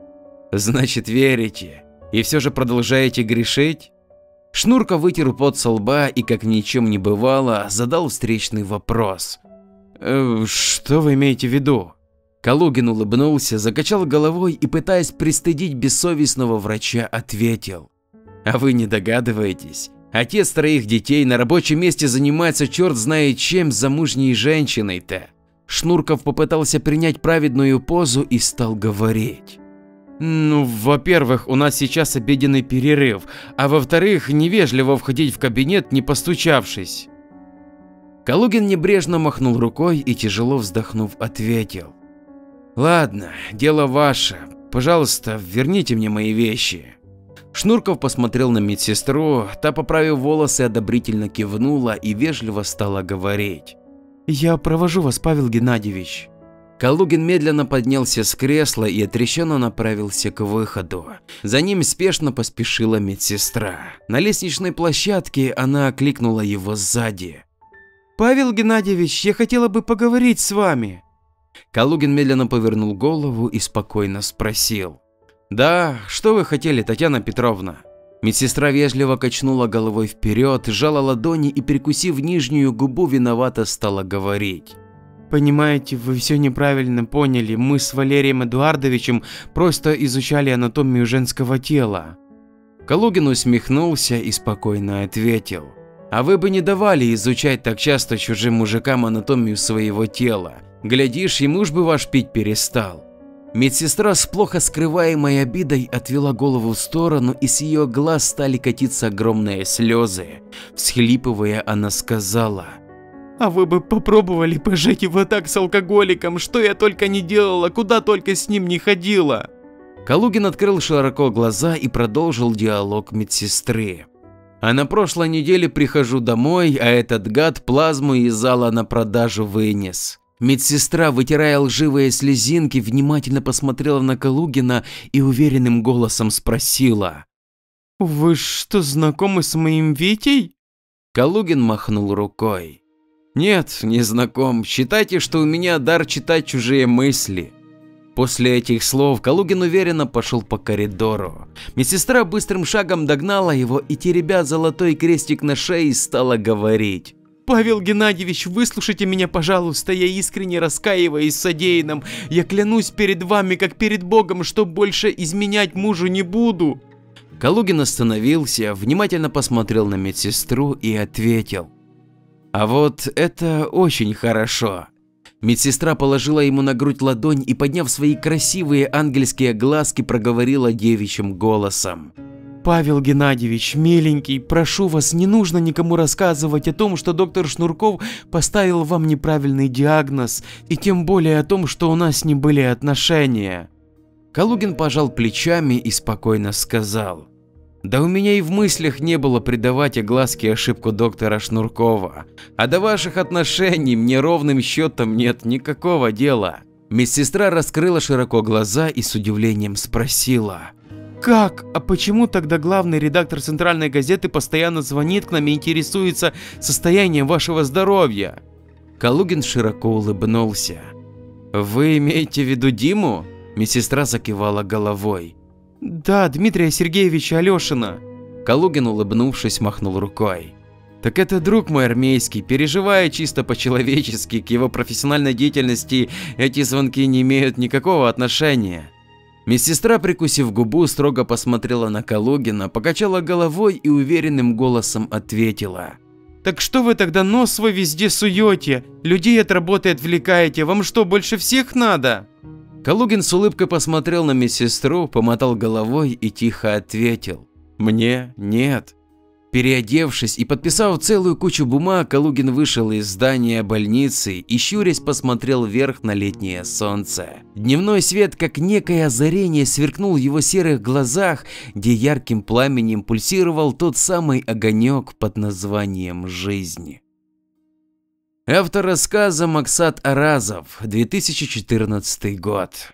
Значит, верите и все же продолжаете грешить? Шнурка вытер пот со лба и, как ни чем не бывало, задал встречный вопрос. «Э, «Что вы имеете в виду?» Калугин улыбнулся, закачал головой и, пытаясь пристыдить бессовестного врача, ответил. А вы не догадываетесь? Отец троих детей на рабочем месте занимается черт знает чем с замужней женщиной-то. Шнурков попытался принять праведную позу и стал говорить. Ну, во-первых, у нас сейчас обеденный перерыв, а во-вторых, невежливо входить в кабинет, не постучавшись. Калугин небрежно махнул рукой и, тяжело вздохнув, ответил. Ладно, дело ваше. Пожалуйста, верните мне мои вещи. Шнурков посмотрел на медсестру, та, поправив волосы, одобрительно кивнула и вежливо стала говорить. «Я провожу вас, Павел Геннадьевич». Калугин медленно поднялся с кресла и отрещенно направился к выходу. За ним спешно поспешила медсестра. На лестничной площадке она окликнула его сзади. «Павел Геннадьевич, я хотела бы поговорить с вами». Калугин медленно повернул голову и спокойно спросил. «Да, что вы хотели, Татьяна Петровна?» Медсестра вежливо качнула головой вперед, сжала ладони и, перекусив нижнюю губу, виновато стала говорить. Понимаете, вы все неправильно поняли. Мы с Валерием Эдуардовичем просто изучали анатомию женского тела. Калугин усмехнулся и спокойно ответил. А вы бы не давали изучать так часто чужим мужикам анатомию своего тела. Глядишь, и муж бы ваш пить перестал. Медсестра с плохо скрываемой обидой отвела голову в сторону, и с ее глаз стали катиться огромные слезы. Всхлипывая, она сказала. «А вы бы попробовали пожить его так с алкоголиком, что я только не делала, куда только с ним не ходила!» Калугин открыл широко глаза и продолжил диалог медсестры. А на прошлой неделе прихожу домой, а этот гад плазму из зала на продажу вынес. Медсестра, вытирая лживые слезинки, внимательно посмотрела на Калугина и уверенным голосом спросила. «Вы что, знакомы с моим Витей?» Калугин махнул рукой. «Нет, не знаком. Считайте, что у меня дар читать чужие мысли». После этих слов Калугин уверенно пошел по коридору. Медсестра быстрым шагом догнала его и, теребя золотой крестик на шее, стала говорить. Павел Геннадьевич, выслушайте меня, пожалуйста, я искренне раскаиваюсь в содеянном. Я клянусь перед вами, как перед Богом, что больше изменять мужу не буду. Калугин остановился, внимательно посмотрел на медсестру и ответил. А вот это очень хорошо. Медсестра положила ему на грудь ладонь и, подняв свои красивые ангельские глазки, проговорила девичьим голосом. Павел Геннадьевич, миленький, прошу вас, не нужно никому рассказывать о том, что доктор Шнурков поставил вам неправильный диагноз, и тем более о том, что у нас не были отношения. Калугин пожал плечами и спокойно сказал. Да у меня и в мыслях не было придавать огласке ошибку доктора Шнуркова. А до ваших отношений мне ровным счетом нет никакого дела. Медсестра раскрыла широко глаза и с удивлением спросила. Как? А почему тогда главный редактор центральной газеты постоянно звонит к нам и интересуется состоянием вашего здоровья? Калугин широко улыбнулся. Вы имеете в виду Диму? Медсестра закивала головой. Да, Дмитрия Сергеевича Алешина. Калугин, улыбнувшись, махнул рукой. Так это друг мой армейский, переживая чисто по-человечески к его профессиональной деятельности, эти звонки не имеют никакого отношения. Медсестра, прикусив губу, строго посмотрела на Калугина, покачала головой и уверенным голосом ответила. «Так что вы тогда нос свой везде суете? Людей от работы отвлекаете, вам что, больше всех надо?» Калугин с улыбкой посмотрел на медсестру, помотал головой и тихо ответил. «Мне нет». Переодевшись и подписав целую кучу бумаг, Калугин вышел из здания больницы и щурясь посмотрел вверх на летнее солнце. Дневной свет, как некое озарение, сверкнул в его серых глазах, где ярким пламенем пульсировал тот самый огонек под названием «Жизнь». Автор рассказа Максат Аразов, 2014 год.